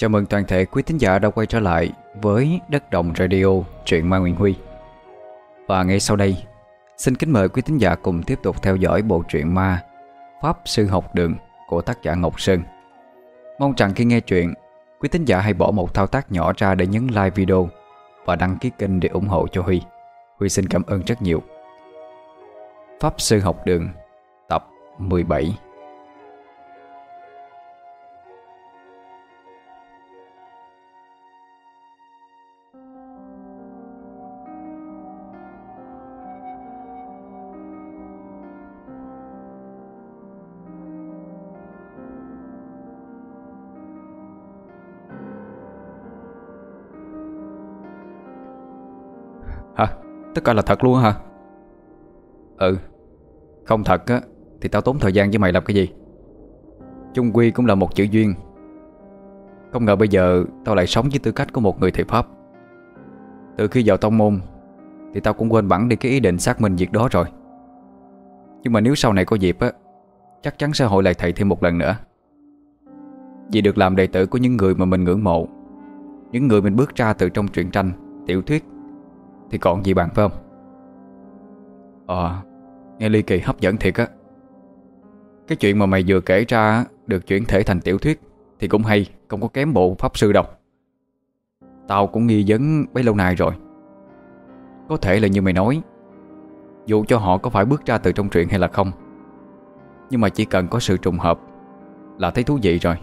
Chào mừng toàn thể quý thính giả đã quay trở lại với Đất Đồng Radio truyện Ma Nguyễn Huy. Và ngay sau đây, xin kính mời quý thính giả cùng tiếp tục theo dõi bộ truyện ma Pháp Sư Học Đường của tác giả Ngọc Sơn. Mong rằng khi nghe truyện, quý thính giả hãy bỏ một thao tác nhỏ ra để nhấn like video và đăng ký kênh để ủng hộ cho Huy. Huy xin cảm ơn rất nhiều. Pháp Sư Học Đường Tập 17 Tất cả là thật luôn hả? Ừ. Không thật á, Thì tao tốn thời gian với mày làm cái gì? Trung Quy cũng là một chữ duyên. Không ngờ bây giờ Tao lại sống với tư cách của một người thầy Pháp. Từ khi vào tông môn, Thì tao cũng quên bẵng đi cái ý định xác minh việc đó rồi. Nhưng mà nếu sau này có dịp á, Chắc chắn sẽ hội lại thầy thêm một lần nữa. Vì được làm đệ tử của những người mà mình ngưỡng mộ, Những người mình bước ra từ trong truyện tranh, Tiểu thuyết thì còn gì bằng phải không? Ờ Nghe ly kỳ hấp dẫn thiệt á. Cái chuyện mà mày vừa kể ra Được chuyển thể thành tiểu thuyết Thì cũng hay Không có kém bộ pháp sư đâu. Tao cũng nghi vấn bấy lâu nay rồi. Có thể là như mày nói Dù cho họ có phải bước ra từ trong truyện hay là không Nhưng mà chỉ cần có sự trùng hợp Là thấy thú vị rồi.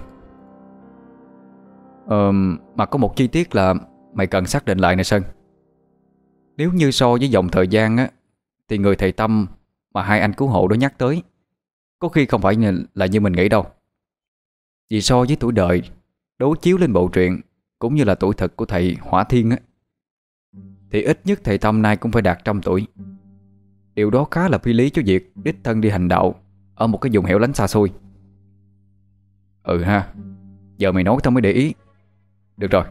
Ờ, mà có một chi tiết là Mày cần xác định lại nè Sơn nếu như so với dòng thời gian á, Thì người thầy Tâm mà hai anh cứu hộ đó nhắc tới, Có khi không phải là như mình nghĩ đâu. Vì so với tuổi đời, Đối chiếu lên bộ truyện Cũng như là tuổi thật của thầy Hỏa Thiên á, Thì ít nhất thầy Tâm nay cũng phải đạt trăm tuổi. Điều đó khá là phi lý cho việc Đích thân đi hành đạo Ở một cái vùng hẻo lánh xa xôi. Ừ ha, Giờ mày nói tao mới để ý. Được rồi,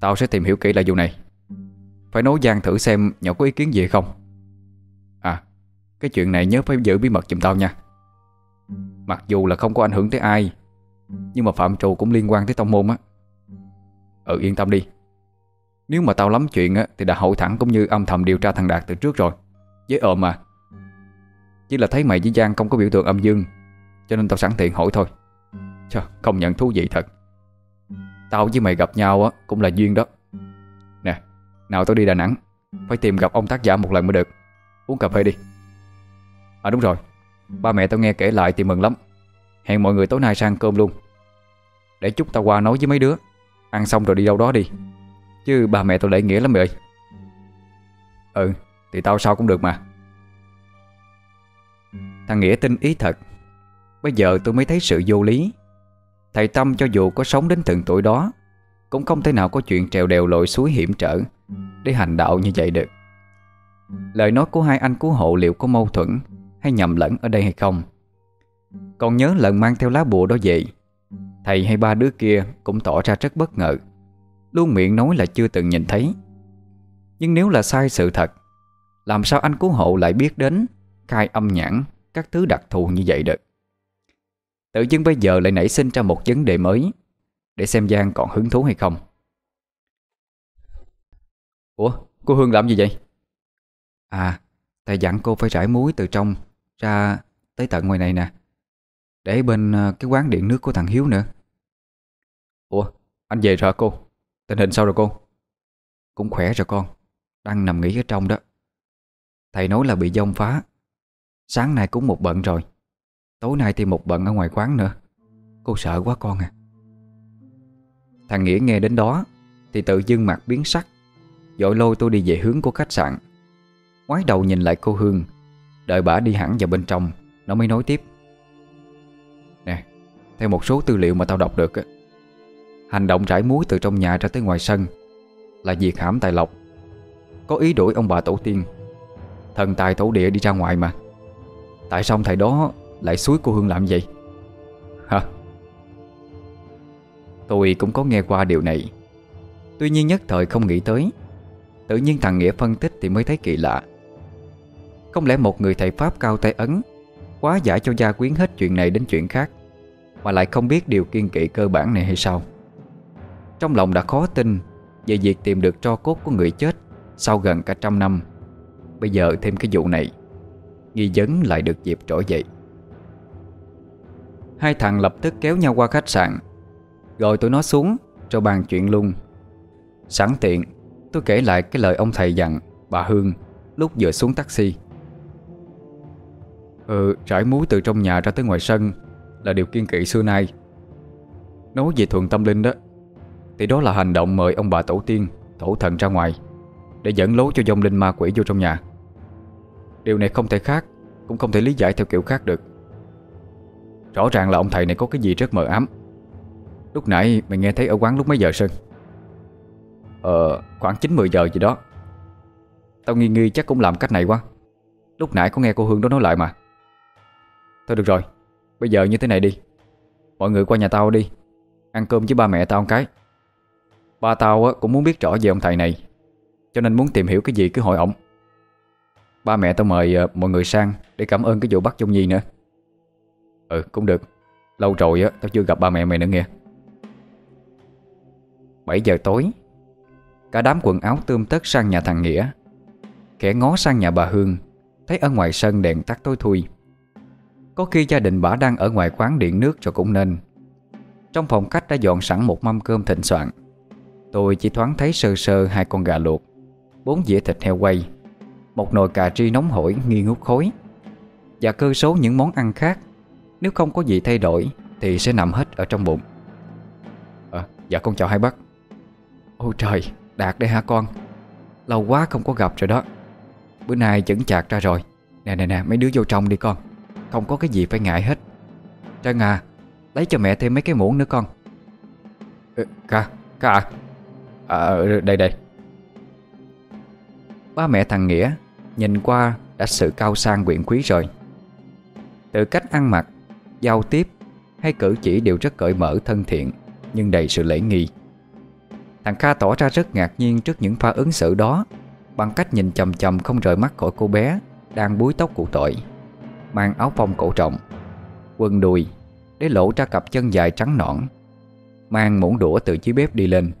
Tao sẽ tìm hiểu kỹ lại vụ này phải nói Giang thử xem nhỏ có ý kiến gì không? À Cái chuyện này nhớ phải giữ bí mật giùm tao nha. Mặc dù là không có ảnh hưởng tới ai Nhưng mà phạm trù cũng liên quan tới tông môn á. Ừ yên tâm đi. Nếu mà tao lắm chuyện á Thì đã hậu thẳng cũng như âm thầm điều tra thằng Đạt từ trước rồi. Với ôm mà Chỉ là thấy mày với Giang không có biểu tượng âm dương Cho nên tao sẵn tiện hỏi thôi. Chà, không nhận thú vị thật. Tao với mày gặp nhau á Cũng là duyên đó nào tôi đi Đà Nẵng, Phải tìm gặp ông tác giả một lần mới được. Uống cà phê đi. À đúng rồi. Ba mẹ tao nghe kể lại thì mừng lắm. Hẹn mọi người tối nay sang cơm luôn. Để chút tao qua nói với mấy đứa. Ăn xong rồi đi đâu đó đi. Chứ ba mẹ tao lễ nghĩa lắm mày ơi. Ừ Thì tao sao cũng được mà. Thằng Nghĩa tin ý thật. Bây giờ tôi mới thấy sự vô lý. Thầy Tâm cho dù có sống đến từng tuổi đó cũng không thể nào có chuyện trèo đèo lội suối hiểm trở để hành đạo như vậy được. Lời nói của hai anh cứu hộ liệu có mâu thuẫn Hay nhầm lẫn ở đây hay không? Còn nhớ lần mang theo lá bùa đó vậy Thầy hay ba đứa kia cũng tỏ ra rất bất ngờ. Luôn miệng nói là chưa từng nhìn thấy. Nhưng nếu là sai sự thật, Làm sao anh cứu hộ lại biết đến Khai âm nhãn Các thứ đặc thù như vậy được? Tự dưng bây giờ lại nảy sinh ra một vấn đề mới. Để xem Giang còn hứng thú hay không. Ủa, cô Hương làm gì vậy? À Thầy dặn cô phải rải muối từ trong Ra tới tận ngoài này nè. Để bên ờ, cái quán điện nước của thằng Hiếu nữa. Ủa, anh về rồi cô? Tình hình sao rồi cô? Cũng khỏe rồi con, Đang nằm nghỉ ở trong đó. Thầy nói là bị dông phá. Sáng nay cũng một bận rồi. Tối nay thì một bận ở ngoài quán nữa. Cô sợ quá con à. Thằng Nghĩa nghe đến đó Thì tự dưng mặt biến sắc. Dội lôi tôi đi về hướng của khách sạn. Ngoái đầu nhìn lại cô Hương, Đợi bà đi hẳn vào bên trong, Nó mới nói tiếp. Nè, Theo một số tư liệu mà tao đọc được Hành động trải muối từ trong nhà ra tới ngoài sân Là việc hãm tài lộc. Có ý đuổi ông bà tổ tiên. Thần tài tổ địa đi ra ngoài mà. Tại sao thầy đó lại suối cô Hương làm vậy? Tôi cũng có nghe qua điều này. Tuy nhiên nhất thời không nghĩ tới, Tự nhiên thằng Nghĩa phân tích thì mới thấy kỳ lạ. Không lẽ một người thầy Pháp cao tay ấn, Quá giải cho gia quyến hết chuyện này đến chuyện khác, Mà lại không biết điều kiên kỵ cơ bản này hay sao? Trong lòng đã khó tin Về việc tìm được tro cốt của người chết Sau gần cả trăm năm. Bây giờ thêm cái vụ này, Nghi vấn lại được dịp trỗi dậy. Hai thằng lập tức kéo nhau qua khách sạn Gọi tụi nó xuống Cho bàn chuyện luôn. Sẵn tiện tôi kể lại cái lời ông thầy dặn Bà Hương lúc vừa xuống taxi. Ừ, trải muối từ trong nhà ra tới ngoài sân Là điều kiên kỵ xưa nay. Nói về thuần tâm linh đó Thì đó là hành động mời ông bà tổ tiên tổ thần ra ngoài Để dẫn lối cho dông linh ma quỷ vô trong nhà. Điều này không thể khác Cũng không thể lý giải theo kiểu khác được. Rõ ràng là ông thầy này có cái gì rất mờ ám. Lúc nãy mày nghe thấy ở quán lúc mấy giờ, Sơn? Ờ khoảng 9-10 giờ gì đó. Tao nghi nghi chắc cũng làm cách này quá. Lúc nãy có nghe cô Hương đó nói lại mà. Thôi được rồi, Bây giờ như thế này đi. Mọi người qua nhà tao đi. Ăn cơm với ba mẹ tao một cái. Ba tao cũng muốn biết rõ về ông thầy này, Cho nên muốn tìm hiểu cái gì cứ hỏi ổng. Ba mẹ tao mời ờ, mọi người sang Để cảm ơn cái vụ bắt Dung Nhi nữa. Ừ cũng được. Lâu rồi á, tao chưa gặp ba mẹ mày nữa nghe. 7 giờ tối Cả đám quần áo tươm tất sang nhà thằng Nghĩa. Kẻ ngó sang nhà bà Hương Thấy ở ngoài sân đèn tắt tối thui. Có khi gia đình bà đang ở ngoài quán điện nước cho cũng nên. Trong phòng khách đã dọn sẵn một mâm cơm thịnh soạn. Tôi chỉ thoáng thấy sơ sơ hai con gà luộc Bốn dĩa thịt heo quay Một nồi cà ri nóng hổi nghi ngút khối Và cơ số những món ăn khác. Nếu không có gì thay đổi Thì sẽ nằm hết ở trong bụng. À, Dạ con chào hai bác. Ôi trời Đạt đây hả con? Lâu quá không có gặp rồi đó. Bữa nay chững chạc ra rồi. Nè nè nè mấy đứa vô trong đi con. Không có cái gì phải ngại hết. Trân à Lấy cho mẹ thêm mấy cái muỗng nữa con. Ừ, Ca Ca à, à Đây đây. Ba mẹ thằng Nghĩa Nhìn qua đã sự cao sang quyện quý rồi. Từ cách ăn mặc Giao tiếp Hay cử chỉ đều rất cởi mở thân thiện Nhưng đầy sự lễ nghi. Thằng Kha tỏ ra rất ngạc nhiên trước những pha ứng xử đó, Bằng cách nhìn chầm chầm không rời mắt khỏi cô bé Đang búi tóc cụ tội. Mang áo phông cổ trọng, Quần đùi, Để lộ ra cặp chân dài trắng nõn, Mang muỗng đũa từ dưới bếp đi lên.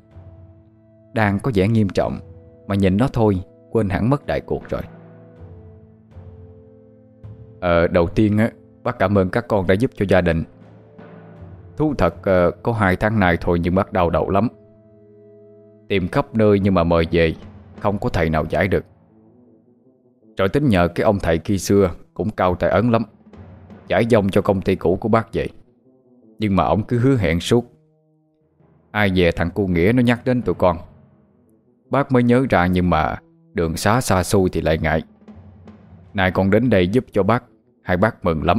Đang có vẻ nghiêm trọng, Mà nhìn nó thôi, Quên hẳn mất đại cuộc rồi. Ờ đầu tiên á, Bác cảm ơn các con đã giúp cho gia đình. Thú thật ờ, có hai tháng này thôi nhưng bác đau đầu lắm. Tìm khắp nơi nhưng mà mời về, Không có thầy nào giải được. Rồi tính nhờ cái ông thầy khi xưa Cũng cao tài ấn lắm, Giải dông cho công ty cũ của bác vậy. Nhưng mà ông cứ hứa hẹn suốt. Ai về thằng cu Nghĩa nó nhắc đến tụi con. Bác mới nhớ ra nhưng mà Đường xá xa xôi thì lại ngại. Này con đến đây giúp cho bác, Hai bác mừng lắm.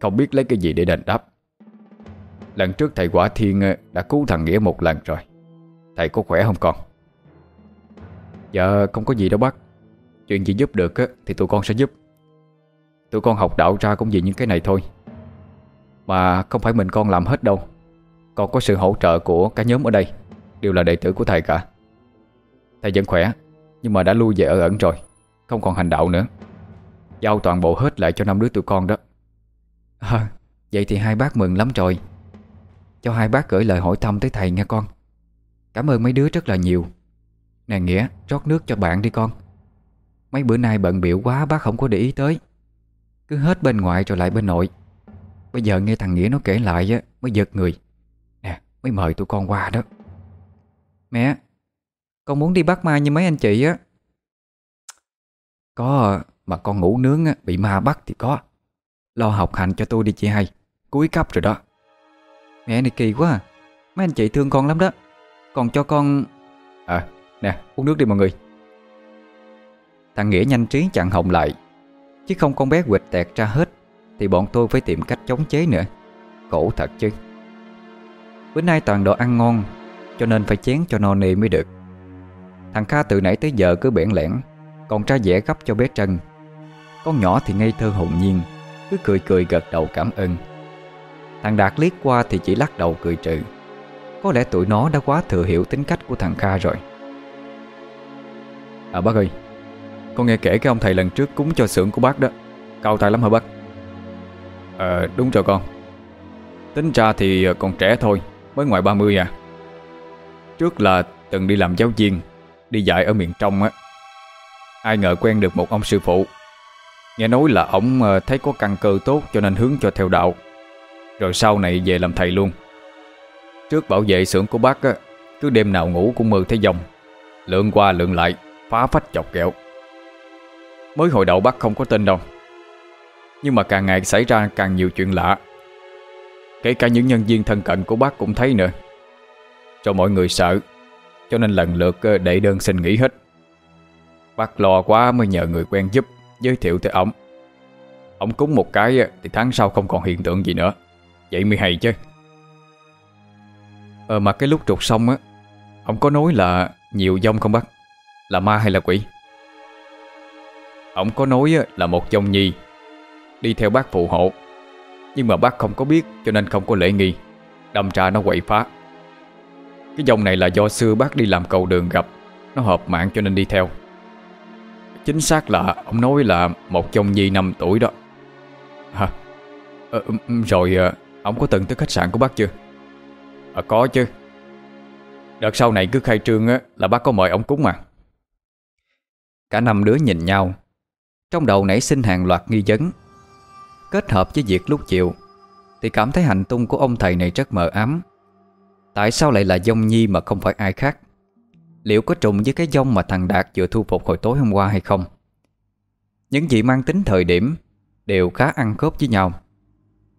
Không biết lấy cái gì để đền đáp. Lần trước thầy Quả Thiên ờ, đã cứu thằng Nghĩa một lần rồi. Thầy có khỏe không con? Dạ không có gì đâu bác. Chuyện gì giúp được thì tụi con sẽ giúp. Tụi con học đạo ra cũng vì những cái này thôi. Mà không phải mình con làm hết đâu. Còn có sự hỗ trợ của cả nhóm ở đây. Đều là đệ tử của thầy cả. Thầy vẫn khỏe Nhưng mà đã lui về ở ẩn rồi. Không còn hành đạo nữa. Giao toàn bộ hết lại cho năm đứa tụi con đó. À, Vậy thì hai bác mừng lắm rồi. Cho hai bác gửi lời hỏi thăm tới thầy nha con. Cảm ơn mấy đứa rất là nhiều. Nè Nghĩa rót nước cho bạn đi con. Mấy bữa nay bận biểu quá bác không có để ý tới. Cứ hết bên ngoài rồi lại bên nội. Bây giờ nghe thằng Nghĩa nó kể lại á Mới giật người. Nè mới mời tụi con qua đó. Mẹ Con muốn đi bắt ma như mấy anh chị á. Có Mà con ngủ nướng á, bị ma bắt thì có. Lo học hành cho tôi đi chị hai. Cuối cấp rồi đó. Mẹ này kỳ quá à. Mấy anh chị thương con lắm đó còn cho con À nè, uống nước đi mọi người. Thằng Nghĩa nhanh trí chặn Hồng lại. Chứ không con bé quịch tẹt ra hết, Thì bọn tôi phải tìm cách chống chế nữa. Khổ thật chứ. Bữa nay toàn đồ ăn ngon, Cho nên phải chén cho no nê mới được. Thằng Kha từ nãy tới giờ cứ bẽn lẽn, Còn tra vẽ gấp cho bé Trân. Con nhỏ thì ngây thơ hồn nhiên, Cứ cười cười gật đầu cảm ơn. Thằng Đạt liếc qua thì chỉ lắc đầu cười trừ có lẽ tụi nó đã quá thừa hiểu tính cách của thằng Kha rồi. À bác ơi, Con nghe kể cái ông thầy lần trước cúng cho xưởng của bác đó. Cao tài lắm hả bác? Ờ đúng rồi con. Tính ra thì ờ, còn trẻ thôi, Mới ngoài 30 à. Trước là từng đi làm giáo viên, Đi dạy ở miền trong á. Ai ngờ quen được một ông sư phụ. Nghe nói là ông ờ, thấy có căn cơ tốt Cho nên hướng cho theo đạo. Rồi sau này về làm thầy luôn. Trước bảo vệ xưởng của bác á, Cứ đêm nào ngủ cũng mơ thấy dòng. Lượn qua lượn lại, Phá phách chọc kẹo. Mới hồi đầu bác không có tin đâu. Nhưng mà càng ngày xảy ra càng nhiều chuyện lạ. Kể cả những nhân viên thân cận của bác cũng thấy nữa. Cho mọi người sợ, Cho nên lần lượt ờ, để đơn xin nghỉ hết. Bác lo quá mới nhờ người quen giúp, Giới thiệu tới ông Ông cúng một cái ờ, thì tháng sau không còn hiện tượng gì nữa. Vậy mới hay chứ. Ờ mà cái lúc trục xong á Ông có nói là nhiều dông không bác? Là ma hay là quỷ? Ông có nói là một dông nhi Đi theo bác phụ hộ. Nhưng mà bác không có biết Cho nên không có lễ nghi. Đâm ra nó quậy phá. Cái dông này là do xưa bác đi làm cầu đường gặp. Nó hợp mạng cho nên đi theo. Chính xác là Ông nói là một dông nhi 5 tuổi đó. Hả? Ờ, ừ, ừ, Rồi ờ, ông có từng tới khách sạn của bác chưa? À có chứ. Đợt sau này cứ khai trương á, là bác có mời ông cúng mà. Cả năm đứa nhìn nhau. Trong đầu nảy sinh hàng loạt nghi vấn. Kết hợp với việc lúc chiều Thì cảm thấy hành tung của ông thầy này rất mờ ám. Tại sao lại là dông nhi mà không phải ai khác? Liệu có trùng với cái dông mà thằng Đạt vừa thu phục hồi tối hôm qua hay không? Những gì mang tính thời điểm Đều khá ăn khớp với nhau.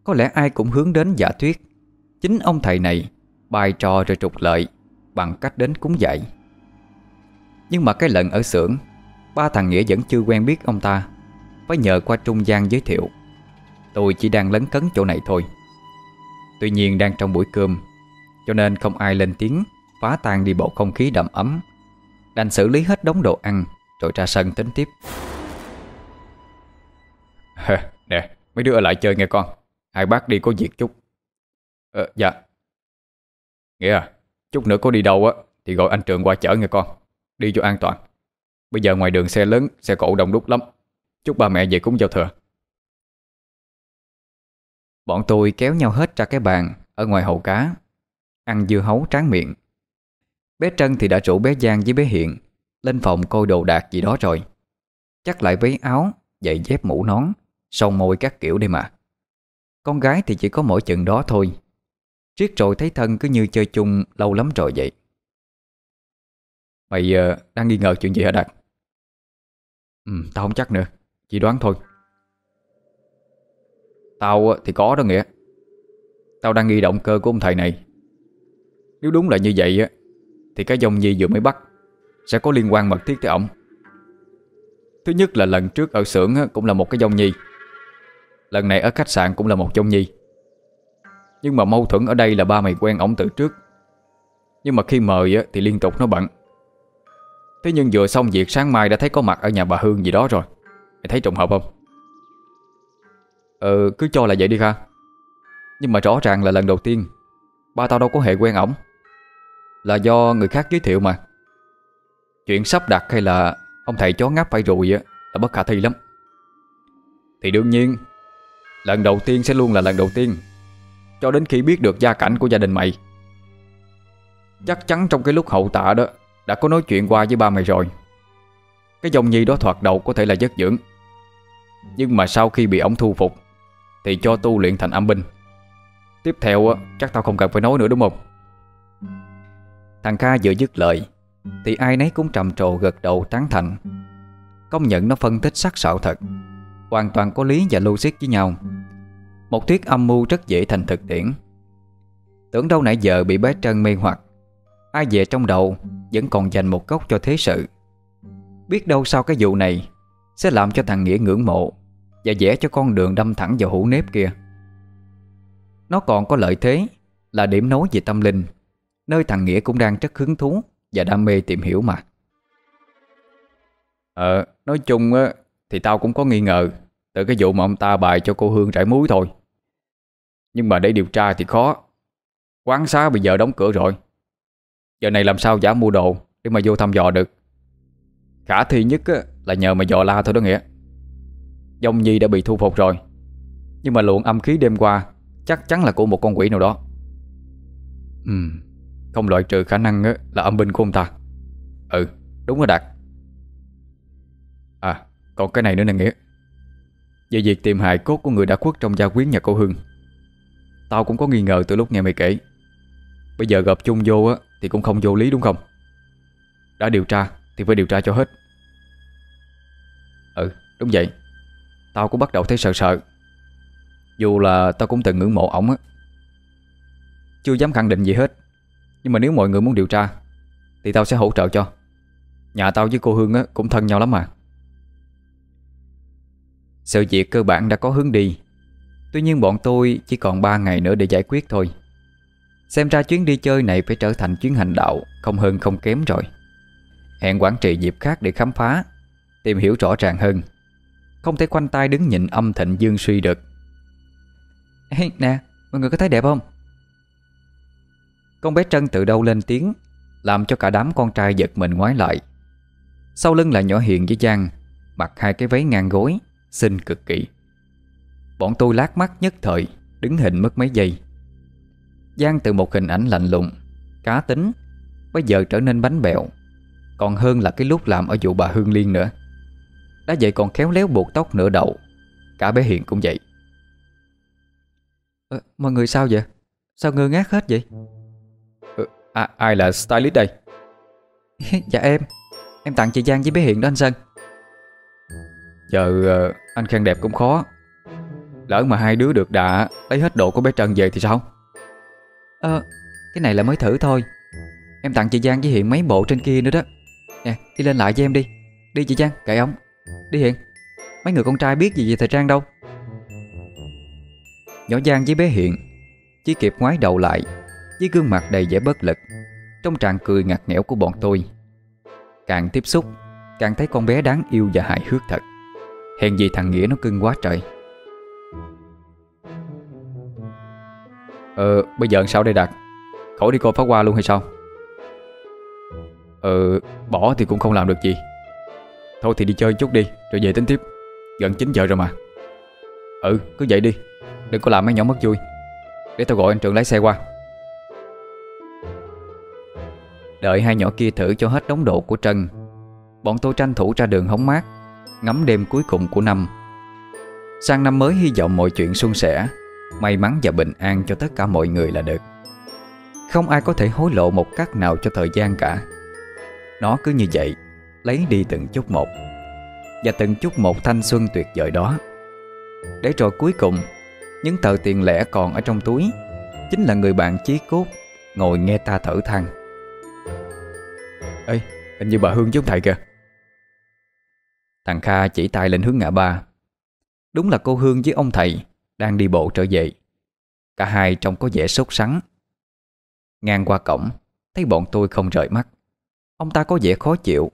Có lẽ ai cũng hướng đến giả thuyết Chính ông thầy này Bài trò rồi trục lợi Bằng cách đến cúng dạy. Nhưng mà cái lần ở xưởng, Ba thằng Nghĩa vẫn chưa quen biết ông ta, Phải nhờ qua trung gian giới thiệu. Tôi chỉ đang lấn cấn chỗ này thôi. Tuy nhiên đang trong buổi cơm, Cho nên không ai lên tiếng, Phá tan đi bộ không khí đậm ấm. Đành xử lý hết đống đồ ăn, Rồi ra sân tính tiếp. Nè, mấy đứa ở lại chơi nghe con. Hai bác đi có việc chút. Ờ dạ. Nghĩa à Chút nữa có đi đâu á, Thì gọi anh Trường qua chở nghe con. Đi cho an toàn. Bây giờ ngoài đường xe lớn, Xe cộ đông đúc lắm. Chúc ba mẹ về cúng giao thừa. Bọn tôi kéo nhau hết ra cái bàn, Ở ngoài hậu cá, Ăn dưa hấu tráng miệng. Bé Trân thì đã rủ bé Giang với bé Hiện Lên phòng coi đồ đạc gì đó rồi. Chắc lại váy áo, Giày dép mũ nón Son môi các kiểu đây mà. Con gái thì chỉ có mỗi chừng đó thôi. Riết rồi thấy thân cứ như chơi chung Lâu lắm rồi vậy. Mày uh, đang nghi ngờ chuyện gì hả Đạt? Ừ tao không chắc nữa. Chỉ đoán thôi. Tao ờ, thì có đó nghĩa. Tao đang nghi động cơ của ông thầy này. Nếu đúng là như vậy á Thì cái dòng nhi vừa mới bắt Sẽ có liên quan mật thiết tới ổng. Thứ nhất là lần trước ở xưởng Cũng là một cái dòng nhi. Lần này ở khách sạn cũng là một dòng nhi. Nhưng mà mâu thuẫn ở đây là ba mày quen ổng từ trước. Nhưng mà khi mời á, thì liên tục nó bận. Thế nhưng vừa xong việc sáng mai đã thấy có mặt ở nhà bà Hương gì đó rồi. Mày thấy trùng hợp không? Ờ cứ cho là vậy đi Kha. Nhưng mà rõ ràng là lần đầu tiên Ba tao đâu có hề quen ổng. Là do người khác giới thiệu mà. Chuyện sắp đặt hay là Ông thầy chó ngáp phải rùi á Là bất khả thi lắm. Thì đương nhiên Lần đầu tiên sẽ luôn là lần đầu tiên. Cho đến khi biết được gia cảnh của gia đình mày. Chắc chắn trong cái lúc hậu tạ đó, Đã có nói chuyện qua với ba mày rồi. Cái dòng nhi đó thoạt đầu có thể là giấc dưỡng. Nhưng mà sau khi bị ổng thu phục, Thì cho tu luyện thành âm binh. Tiếp theo chắc tao không cần phải nói nữa đúng không? Thằng Kha vừa dứt lời, Thì ai nấy cũng trầm trồ gật đầu tán thành. Công nhận nó phân tích sắc sảo thật. Hoàn toàn có lý và logic với nhau. Một thuyết âm mưu rất dễ thành thực tiễn. Tưởng đâu nãy giờ bị bé Trân mê hoặc Ai về trong đầu Vẫn còn dành một góc cho thế sự. Biết đâu sau cái vụ này Sẽ làm cho thằng Nghĩa ngưỡng mộ Và vẽ cho con đường đâm thẳng vào hũ nếp kia. Nó còn có lợi thế Là điểm nối về tâm linh Nơi thằng Nghĩa cũng đang rất hứng thú Và đam mê tìm hiểu mà. Ờ, nói chung á Thì tao cũng có nghi ngờ. Từ cái vụ mà ông ta bài cho cô Hương trải muối thôi. Nhưng mà để điều tra thì khó. Quán xá bây giờ đóng cửa rồi. Giờ này làm sao giả mua đồ Để mà vô thăm dò được? Khả thi nhất là nhờ mà dò la thôi đó Nghĩa. Dông Nhi đã bị thu phục rồi. Nhưng mà luồng âm khí đêm qua Chắc chắn là của một con quỷ nào đó. Ừ Không loại trừ khả năng là âm binh của ông ta. Ừ đúng rồi Đạt. À còn cái này nữa nè Nghĩa. Về việc tìm hài cốt của người đã khuất trong gia quyến nhà cô Hương Tao cũng có nghi ngờ từ lúc nghe mày kể. Bây giờ gặp chung vô á Thì cũng không vô lý đúng không? Đã điều tra thì phải điều tra cho hết. Ừ đúng vậy. Tao cũng bắt đầu thấy sợ sợ. Dù là tao cũng từng ngưỡng mộ ổng á. Chưa dám khẳng định gì hết. Nhưng mà nếu mọi người muốn điều tra Thì tao sẽ hỗ trợ cho. Nhà tao với cô Hương á, cũng thân nhau lắm mà. Sự việc cơ bản đã có hướng đi. Tuy nhiên bọn tôi chỉ còn 3 ngày nữa để giải quyết thôi. Xem ra chuyến đi chơi này phải trở thành chuyến hành đạo Không hơn không kém rồi. Hẹn quản trị dịp khác để khám phá Tìm hiểu rõ ràng hơn. Không thể quanh tay đứng nhìn âm thịnh dương suy được. Ê, Nè, mọi người có thấy đẹp không? Con bé Trân từ đâu lên tiếng Làm cho cả đám con trai giật mình ngoái lại. Sau lưng là nhỏ Hiền với Giang Mặc hai cái váy ngang gối. Xinh cực kỳ Bọn tôi lát mắt nhất thời Đứng hình mất mấy giây Giang từ một hình ảnh lạnh lùng Cá tính Bây giờ trở nên bánh bẹo Còn hơn là cái lúc làm ở vụ bà Hương Liên nữa Đã vậy còn khéo léo buộc tóc nửa đầu Cả bé Hiền cũng vậy à, Mọi người sao vậy? Sao ngơ ngác hết vậy? Ờ, à, ai là stylist đây? dạ em Em tặng chị Giang với bé Hiền đó anh Sơn Giờ ờ, anh khen đẹp cũng khó. Lỡ mà hai đứa được đà, Lấy hết đồ của bé Trần về thì sao? Ờ Cái này là mới thử thôi. Em tặng chị Giang với Hiện mấy bộ trên kia nữa đó. Nè, đi lên lại với em đi. Đi chị Giang, kệ ông. Đi Hiện Mấy người con trai biết gì về thời trang đâu. Nhỏ Giang với bé Hiện Chỉ kịp ngoái đầu lại, Với gương mặt đầy vẻ bất lực. Trong tràng cười ngặt nghẽo của bọn tôi, Càng tiếp xúc, Càng thấy con bé đáng yêu và hài hước thật. Hèn gì thằng Nghĩa nó cưng quá trời. Ờ bây giờ sao đây Đạt? Khỏi đi coi phá hoa luôn hay sao? Ờ bỏ thì cũng không làm được gì. Thôi thì đi chơi chút đi Rồi về tính tiếp. Gần 9 giờ rồi mà. Ừ cứ vậy đi. Đừng có làm mấy nhóm mất vui. Để tao gọi anh trưởng lái xe qua. Đợi hai nhỏ kia thử cho hết đống độ của trần, Bọn tôi tranh thủ ra đường hóng mát. Ngắm đêm cuối cùng của năm. Sang năm mới hy vọng mọi chuyện suôn sẻ May mắn và bình an cho tất cả mọi người là được. Không ai có thể hối lộ một cách nào cho thời gian cả. Nó cứ như vậy Lấy đi từng chút một. Và từng chút một thanh xuân tuyệt vời đó. Để rồi cuối cùng Những tờ tiền lẻ còn ở trong túi Chính là người bạn chí cốt Ngồi nghe ta thở than. Ê, hình như bà Hương với thầy kìa. Thằng Kha chỉ tay lên hướng ngã ba. Đúng là cô Hương với ông thầy Đang đi bộ trở về. Cả hai trông có vẻ sốt sắng. Ngang qua cổng, Thấy bọn tôi không rời mắt. Ông ta có vẻ khó chịu,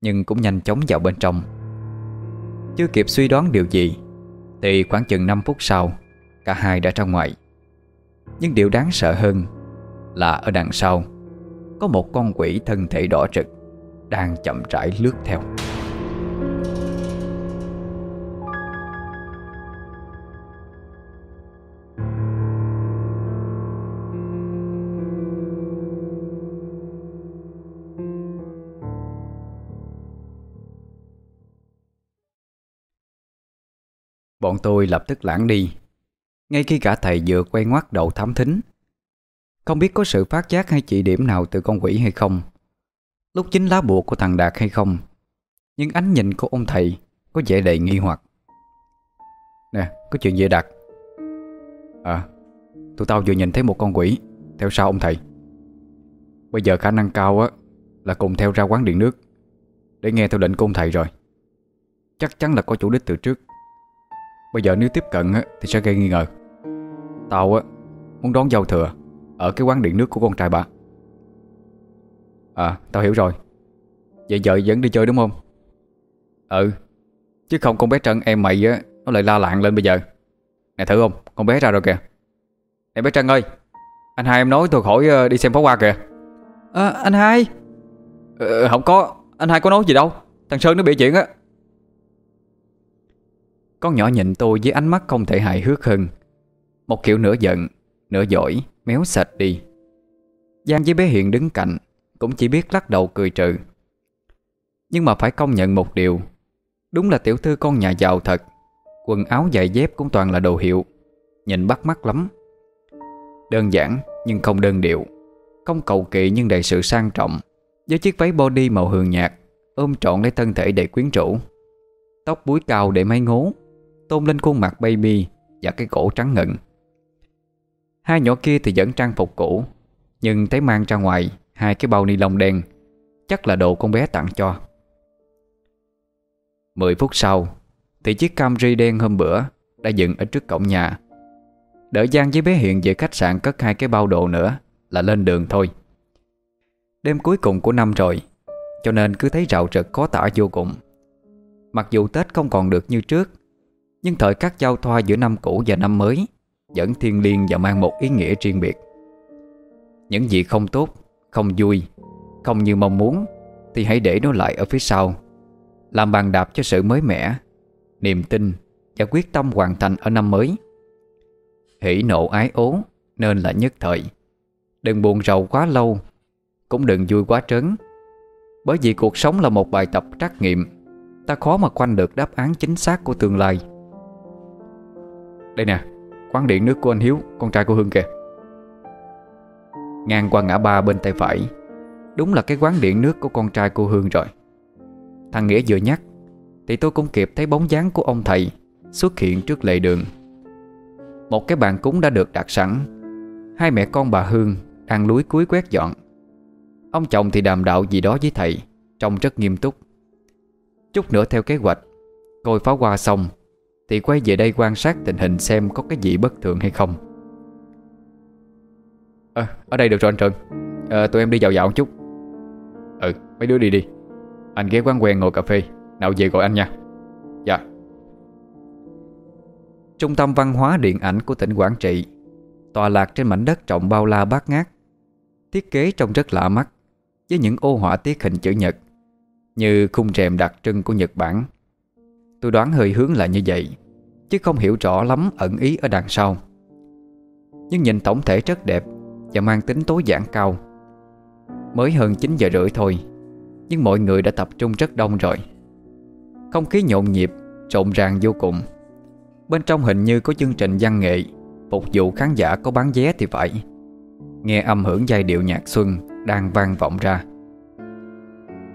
Nhưng cũng nhanh chóng vào bên trong. Chưa kịp suy đoán điều gì, Thì khoảng chừng 5 phút sau, Cả hai đã ra ngoài. Nhưng điều đáng sợ hơn Là ở đằng sau, Có một con quỷ thân thể đỏ trực Đang chậm rãi lướt theo. Bọn tôi lập tức lãng đi. Ngay khi cả thầy vừa quay ngoắt đầu thám thính Không biết có sự phát giác hay chỉ điểm nào từ con quỷ hay không. Lúc chính lá bùa của thằng Đạt hay không? Nhưng ánh nhìn của ông thầy Có vẻ đầy nghi hoặc. Nè, có chuyện gì Đạt? À, tụi tao vừa nhìn thấy một con quỷ. Theo sau ông thầy. Bây giờ khả năng cao á Là cùng theo ra quán điện nước Để nghe theo lệnh của ông thầy rồi. Chắc chắn là có chủ đích từ trước. Bây giờ nếu tiếp cận thì sẽ gây nghi ngờ. Tao á muốn đón giao thừa Ở cái quán điện nước của con trai bà. À tao hiểu rồi. Vậy giờ vẫn đi chơi đúng không? Ừ Chứ không con bé Trân em mày á Nó lại la lạng lên bây giờ. Nè thử không? Con bé ra rồi kìa. Nè bé Trân ơi Anh hai em nói tôi khỏi ờ, đi xem pháo hoa kìa. À, Anh hai. Ờ, Không có. Anh hai có nói gì đâu. Thằng Sơn nó bị chuyện á con nhỏ nhìn tôi với ánh mắt không thể hài hước hơn. Một kiểu nửa giận, Nửa giỏi Méo sạch đi. Giang với bé Hiện đứng cạnh, Cũng chỉ biết lắc đầu cười trừ. Nhưng mà phải công nhận một điều, Đúng là tiểu thư con nhà giàu thật. Quần áo giày dép cũng toàn là đồ hiệu, Nhìn bắt mắt lắm. Đơn giản, nhưng không đơn điệu. Không cầu kỳ nhưng đầy sự sang trọng. Với chiếc váy body màu hường nhạt, Ôm trọn lấy thân thể đầy quyến rũ. Tóc búi cao để máy ngố. Tôn lên khuôn mặt baby Và cái cổ trắng ngần. Hai nhỏ kia thì vẫn trang phục cũ, Nhưng thấy mang ra ngoài Hai cái bao ni lông đen, Chắc là đồ con bé tặng cho. Mười phút sau, Thì chiếc Camry đen hôm bữa Đã dừng ở trước cổng nhà. Đợi Giang với bé Hiện về khách sạn cất hai cái bao đồ nữa Là lên đường thôi. Đêm cuối cùng của năm rồi, Cho nên cứ thấy rạo rực khó tả vô cùng. Mặc dù Tết không còn được như trước nhưng thời các giao thoa giữa năm cũ và năm mới Vẫn thiên liêng và mang một ý nghĩa riêng biệt. Những gì không tốt, không vui, không như mong muốn Thì hãy để nó lại ở phía sau Làm bàn đạp cho sự mới mẻ Niềm tin và quyết tâm hoàn thành ở năm mới. Hỷ nộ ái ố Nên là nhất thời. Đừng buồn rầu quá lâu Cũng đừng vui quá trớn. Bởi vì cuộc sống là một bài tập trắc nghiệm Ta khó mà quanh được đáp án chính xác của tương lai. Đây nè, Quán điện nước của anh Hiếu, Con trai của Hương kìa. Ngang qua ngã ba bên tay phải, Đúng là cái quán điện nước của con trai cô Hương rồi. Thằng Nghĩa vừa nhắc, Thì tôi cũng kịp thấy bóng dáng của ông thầy Xuất hiện trước lề đường. Một cái bàn cúng đã được đặt sẵn. Hai mẹ con bà Hương Đang lúi cuối quét dọn. Ông chồng thì đàm đạo gì đó với thầy, Trông rất nghiêm túc. Chút nữa theo kế hoạch Coi pháo hoa xong thì quay về đây quan sát tình hình xem có cái gì bất thường hay không. À, Ở đây được rồi anh Trần à, ờ, Tụi em đi dạo dạo một chút. Ừ mấy đứa đi đi. Anh ghé quán quen ngồi cà phê. Nào về gọi anh nha. Dạ. Trung tâm văn hóa điện ảnh của tỉnh Quảng Trị. Tòa lạc trên mảnh đất trọng bao la bát ngát. Thiết kế trông rất lạ mắt Với những ô họa tiết hình chữ nhật Như khung rèm đặc trưng của Nhật Bản. Tôi đoán hơi hướng là như vậy, Chứ không hiểu rõ lắm ẩn ý ở đằng sau. Nhưng nhìn tổng thể rất đẹp Và mang tính tối giản cao. Mới hơn 9 giờ rưỡi thôi, Nhưng mọi người đã tập trung rất đông rồi. Không khí nhộn nhịp Trộn ràng vô cùng. Bên trong hình như có chương trình văn nghệ, Phục vụ khán giả có bán vé thì phải. Nghe âm hưởng giai điệu nhạc xuân Đang vang vọng ra.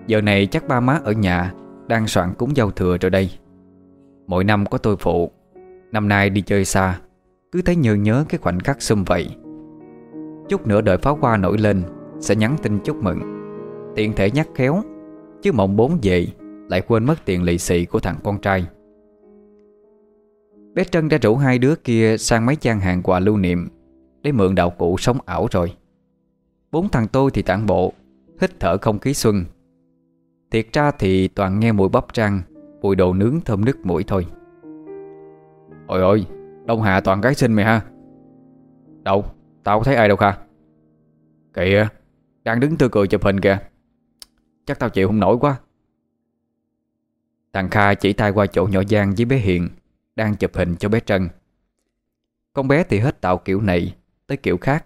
Giờ này chắc ba má ở nhà Đang soạn cúng giao thừa rồi đây. Mỗi năm có tôi phụ. Năm nay đi chơi xa, Cứ thấy nhớ nhớ cái khoảnh khắc xum vậy Chút nữa đợi pháo hoa nổi lên, Sẽ nhắn tin chúc mừng. Tiện thể nhắc khéo, Chứ mộng bốn về, Lại quên mất tiền lì xì của thằng con trai. Bé Trân đã rủ hai đứa kia sang mấy trang hàng quà lưu niệm Để mượn đạo cụ sống ảo rồi. Bốn thằng tôi thì tản bộ, Hít thở không khí xuân. Thiệt ra thì toàn nghe mùi bắp rang Mùi đồ nướng thơm nức mũi thôi. Ôi ôi, Đông Hà toàn gái xinh mày ha. Đâu, Tao có thấy ai đâu Kha? Kìa, Đang đứng tươi cười chụp hình kìa. Chắc tao chịu không nổi quá. Thằng Kha chỉ tay qua chỗ nhỏ Giang với bé Hiền, Đang chụp hình cho bé Trân. Con bé thì hết tạo kiểu này Tới kiểu khác.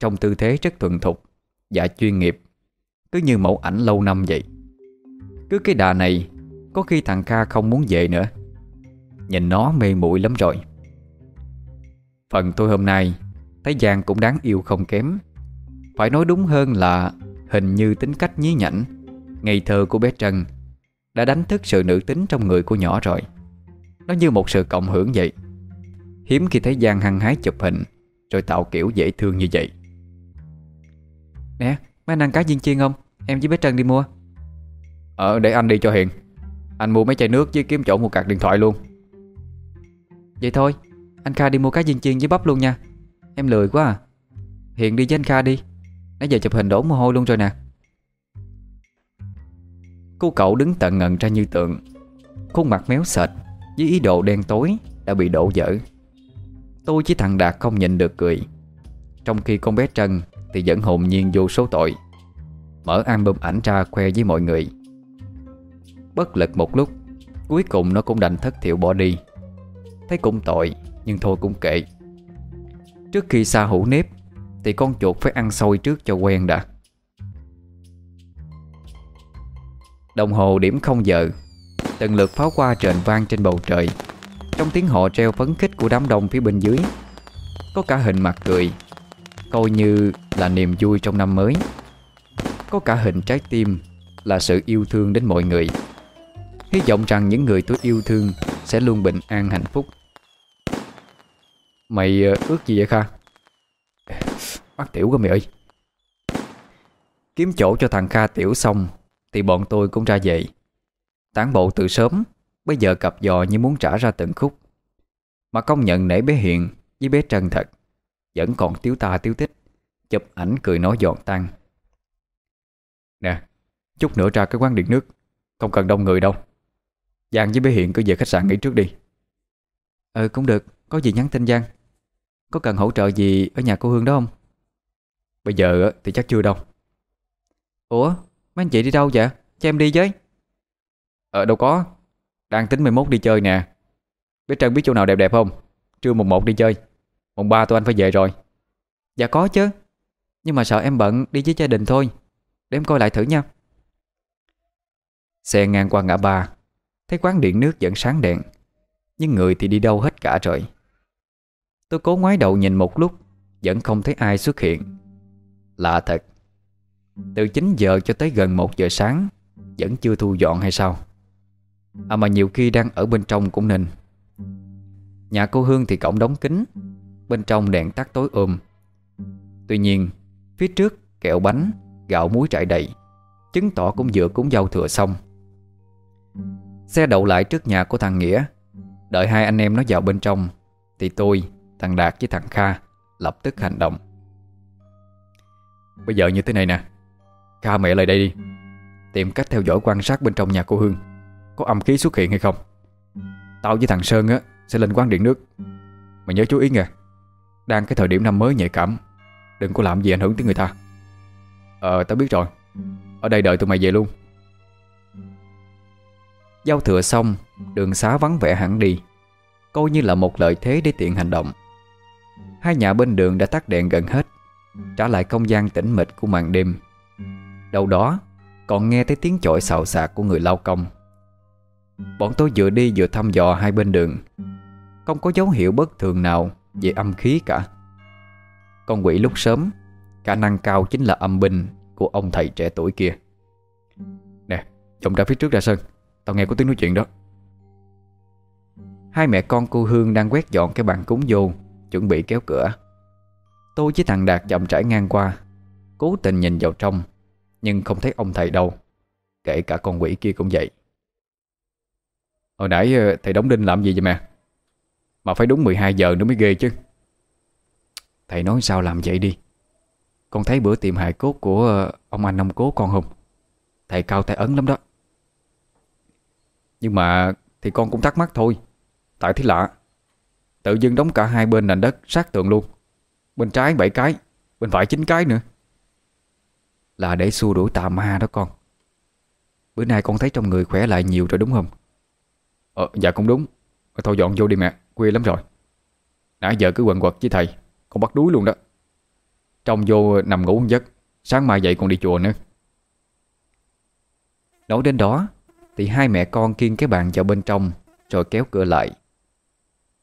Trong tư thế rất thuần thục Và chuyên nghiệp, Cứ như mẫu ảnh lâu năm vậy. Cứ cái đà này có khi thằng Kha không muốn về nữa. Nhìn nó mê muội lắm rồi. Phần tôi hôm nay Thấy Giang cũng đáng yêu không kém. Phải nói đúng hơn là Hình như tính cách nhí nhảnh. Ngây thơ của bé Trân Đã đánh thức sự nữ tính trong người của nhỏ rồi. Nó như một sự cộng hưởng vậy. Hiếm khi thấy Giang hăng hái chụp hình Rồi tạo kiểu dễ thương như vậy. Nè, mấy anh ăn cá viên chiên không? Em với bé Trân đi mua. Ờ, để anh đi cho Hiền. Anh mua mấy chai nước với kiếm chỗ một cạc điện thoại luôn. Vậy thôi, Anh Kha đi mua cá viên chiên với bắp luôn nha. Em lười quá à. Hiện đi với anh Kha đi. Nãy giờ chụp hình đổ mồ hôi luôn rồi nè. Cô cậu đứng tận ngần ra như tượng. Khuôn mặt méo sệt Với ý đồ đen tối Đã bị đổ dở. Tôi chỉ thằng Đạt không nhịn được cười. Trong khi con bé Trân Thì vẫn hồn nhiên vô số tội. Mở album ảnh ra khoe với mọi người. Bất lực một lúc. Cuối cùng nó cũng đành thất thiệu bỏ đi. Thấy cũng tội, Nhưng thôi cũng kệ. Trước khi xa hữu nếp, Thì con chuột phải ăn xôi trước cho quen đã. Đồng hồ điểm không giờ. Từng lượt pháo qua trền vang trên bầu trời. Trong tiếng họ treo phấn khích của đám đông phía bên dưới, Có cả hình mặt cười, Coi như là niềm vui trong năm mới. Có cả hình trái tim Là sự yêu thương đến mọi người. Hy vọng rằng những người tôi yêu thương Sẽ luôn bình an, hạnh phúc. Mày ờ, ước gì vậy Kha? Bắt tiểu của mày ơi. Kiếm chỗ cho thằng Kha tiểu xong Thì bọn tôi cũng ra về. Tán bộ từ sớm, Bây giờ cặp dò như muốn trả ra từng khúc. Mà công nhận nể bé Hiền Với bé trần thật, Vẫn còn tiếu ta tiếu tích. Chụp ảnh cười nói giòn tan. Nè, Chút nữa ra cái quán điện nước, Không cần đông người đâu. Giang với bé Hiền cứ về khách sạn nghỉ trước đi. Ừ cũng được. Có gì nhắn tin Giang. Có cần hỗ trợ gì ở nhà cô Hương đó không? Bây giờ thì chắc chưa đâu. Ủa mấy anh chị đi đâu vậy? Cho em đi với. Ờ đâu có. Đang tính 11 đi chơi nè. Biết Trân biết chỗ nào đẹp đẹp không? Trưa mùng 1 đi chơi. Mùng 3 tụi anh phải về rồi. Dạ có chứ. Nhưng mà sợ em bận đi với gia đình thôi. Để em coi lại thử nha. Xe ngang qua ngã ba Thấy quán điện nước vẫn sáng đèn, Nhưng người thì đi đâu hết cả rồi Tôi cố ngoái đầu nhìn một lúc, Vẫn không thấy ai xuất hiện. Lạ thật, Từ 9 giờ cho tới gần 1 giờ sáng, Vẫn chưa thu dọn hay sao? À mà nhiều khi đang ở bên trong cũng nên. Nhà cô Hương thì cổng đóng kín, Bên trong đèn tắt tối ôm. Tuy nhiên, Phía trước kẹo bánh, Gạo muối trải đầy, Chứng tỏ cũng vừa cúng dâu thừa xong. Xe đậu lại trước nhà của thằng Nghĩa. Đợi hai anh em nó vào bên trong Thì tôi, thằng Đạt với thằng Kha Lập tức hành động. Bây giờ như thế này nè. Kha mẹ lại đây đi. Tìm cách theo dõi quan sát bên trong nhà cô Hương. Có âm khí xuất hiện hay không? Tao với thằng Sơn á Sẽ lên quán điện nước. Mày nhớ chú ý nghe à? Đang cái thời điểm năm mới nhạy cảm. Đừng có làm gì ảnh hưởng tới người ta. Ờ tao biết rồi. Ở đây đợi tụi mày về luôn. Giao thừa xong Đường xá vắng vẻ hẳn đi. Coi như là một lợi thế để tiện hành động. Hai nhà bên đường đã tắt đèn gần hết Trả lại không gian tĩnh mịch của màn đêm. Đâu đó Còn nghe thấy tiếng chọi xào xạc của người lao công. Bọn tôi vừa đi vừa thăm dò hai bên đường. Không có dấu hiệu bất thường nào Về âm khí cả. Con quỷ lúc sớm Khả năng cao chính là âm binh Của ông thầy trẻ tuổi kia. Nè, dòng ra phía trước ra sân. Tao nghe có tiếng nói chuyện đó. Hai mẹ con cô Hương đang quét dọn cái bàn cúng vô, Chuẩn bị kéo cửa. Tôi với thằng Đạt chậm trải ngang qua, Cố tình nhìn vào trong, Nhưng không thấy ông thầy đâu, Kể cả con quỷ kia cũng vậy. Hồi nãy ờ, thầy đóng đinh làm gì vậy mẹ? Mà phải đúng 12 giờ nữa mới ghê chứ. Thầy nói sao làm vậy đi? Con thấy bữa tìm hài cốt của ờ, ông anh ông cố con không? Thầy cao tay ấn lắm đó. Nhưng mà Thì con cũng thắc mắc thôi. Tại thế lạ, Tự dưng đóng cả hai bên nền đất sát tường luôn. Bên trái 7 cái, Bên phải 9 cái nữa. Là để xua đuổi tà ma đó con. Bữa nay con thấy trong người khỏe lại nhiều rồi đúng không? Ờ dạ cũng đúng. Thôi dọn vô đi mẹ Khuya lắm rồi. Nãy giờ cứ quần quật với thầy, Con bắt đuối luôn đó. Trong vô nằm ngủ một giấc, Sáng mai dậy còn đi chùa nữa. Nói đến đó thì hai mẹ con kiên cái bàn vào bên trong Rồi kéo cửa lại.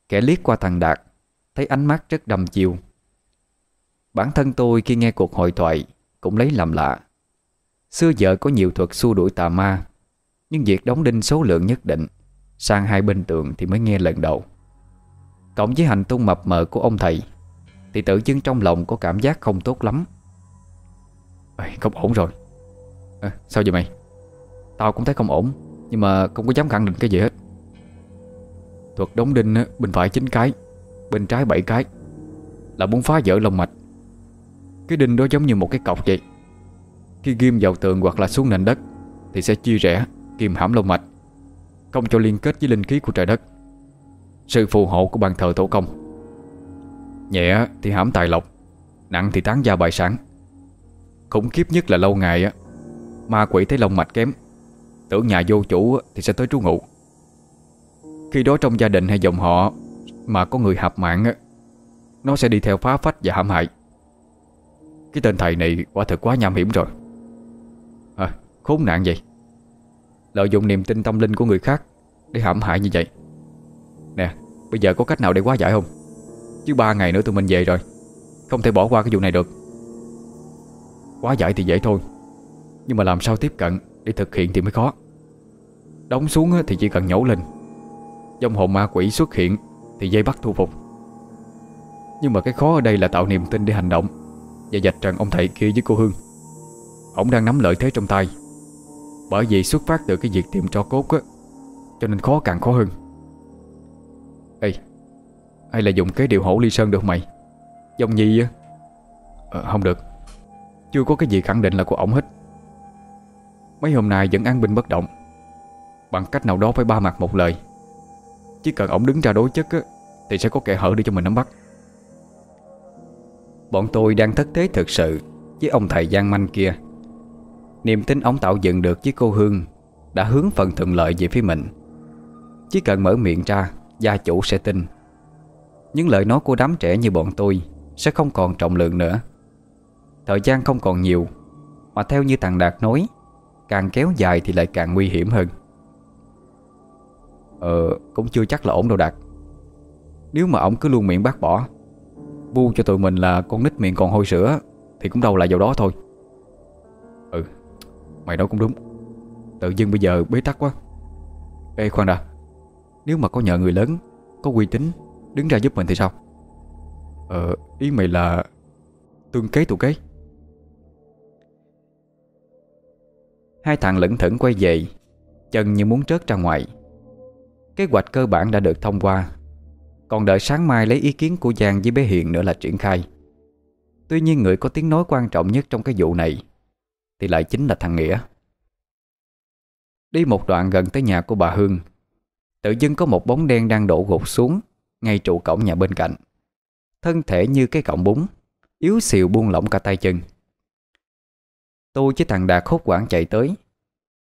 Kẻ liếc qua thằng Đạt Thấy ánh mắt rất đầm chiều Bản thân tôi khi nghe cuộc hội thoại Cũng lấy làm lạ. Xưa giờ có nhiều thuật xua đuổi tà ma Nhưng việc đóng đinh số lượng nhất định Sang hai bên tường thì mới nghe lần đầu. Cộng với hành tung mập mờ của ông thầy Thì tự dưng trong lòng có cảm giác không tốt lắm. Không ổn rồi. À, Sao vậy mày? Tao cũng thấy không ổn. Nhưng mà không có dám khẳng định cái gì hết. Thuật đóng đinh bên phải 9 cái, Bên trái 7 cái, Là muốn phá vỡ lòng mạch. Cái đinh đó giống như một cái cọc vậy. Khi ghim vào tường hoặc là xuống nền đất, Thì sẽ chia rẽ, Kìm hãm lòng mạch, Không cho liên kết với linh khí của trời đất. Sự phù hộ của bàn thờ tổ công. Nhẹ thì hãm tài lộc, Nặng thì tán gia bại sản. Khủng khiếp nhất là lâu ngày á, Ma quỷ thấy lòng mạch kém Tưởng nhà vô chủ thì sẽ tới trú ngụ. Khi đó trong gia đình hay dòng họ Mà có người hạp mạng Nó sẽ đi theo phá phách và hãm hại. Cái tên thầy này quả thật quá nham hiểm rồi. À khốn nạn vậy. Lợi dụng niềm tin tâm linh của người khác Để hãm hại như vậy. Nè, bây giờ có cách nào để hóa giải không? Chứ ba ngày nữa tụi mình về rồi, Không thể bỏ qua cái vụ này được. Hóa giải thì dễ thôi, Nhưng mà làm sao tiếp cận Để thực hiện thì mới khó. Đóng xuống thì chỉ cần nhổ lên. Dòng hồn ma quỷ xuất hiện Thì dây bắt thu phục. Nhưng mà cái khó ở đây là tạo niềm tin để hành động Và dạch trần ông thầy kia với cô Hương. Ông đang nắm lợi thế trong tay. Bởi vì xuất phát từ cái việc tìm cho cốt á Cho nên khó càng khó hơn. Ê Hay là dùng cái điều hổ ly sơn được mày? Dòng nhi á. À, Không được. Chưa có cái gì khẳng định là của ổng hết. Mấy hôm nay vẫn an binh bất động. Bằng cách nào đó phải ba mặt một lời. Chỉ cần ổng đứng ra đối chất á, Thì sẽ có kẻ hở để cho mình nắm bắt. Bọn tôi đang thất thế thực sự Với ông thầy Giang Manh kia. Niềm tin ông tạo dựng được với cô Hương Đã hướng phần thuận lợi về phía mình. Chỉ cần mở miệng ra Gia chủ sẽ tin. Những lời nói của đám trẻ như bọn tôi Sẽ không còn trọng lượng nữa. Thời gian không còn nhiều Mà theo như thằng Đạt nói Càng kéo dài thì lại càng nguy hiểm hơn. Ờ cũng chưa chắc là ổn đâu Đạt. Nếu mà ổng cứ luôn miệng bác bỏ Bu cho tụi mình là con nít miệng còn hôi sữa, Thì cũng đâu là vào đó thôi. Ừ Mày nói cũng đúng. Tự dưng bây giờ bế tắc quá. Ê, khoan đã. Nếu mà có nhờ người lớn, Có uy tín, Đứng ra giúp mình thì sao? Ờ ý mày là Tương kế tụ kế. Hai thằng lững thững quay về, Chân như muốn trớt ra ngoài. Kế hoạch cơ bản đã được thông qua. Còn đợi sáng mai lấy ý kiến của Giang với bé Hiền nữa là triển khai. Tuy nhiên người có tiếng nói quan trọng nhất trong cái vụ này Thì lại chính là thằng Nghĩa. Đi một đoạn gần tới nhà của bà Hương, Tự dưng có một bóng đen đang đổ gục xuống Ngay trụ cổng nhà bên cạnh. Thân thể như cái cọng bún, Yếu xìu buông lỏng cả tay chân. Tôi với thằng Đạt hốt quảng chạy tới,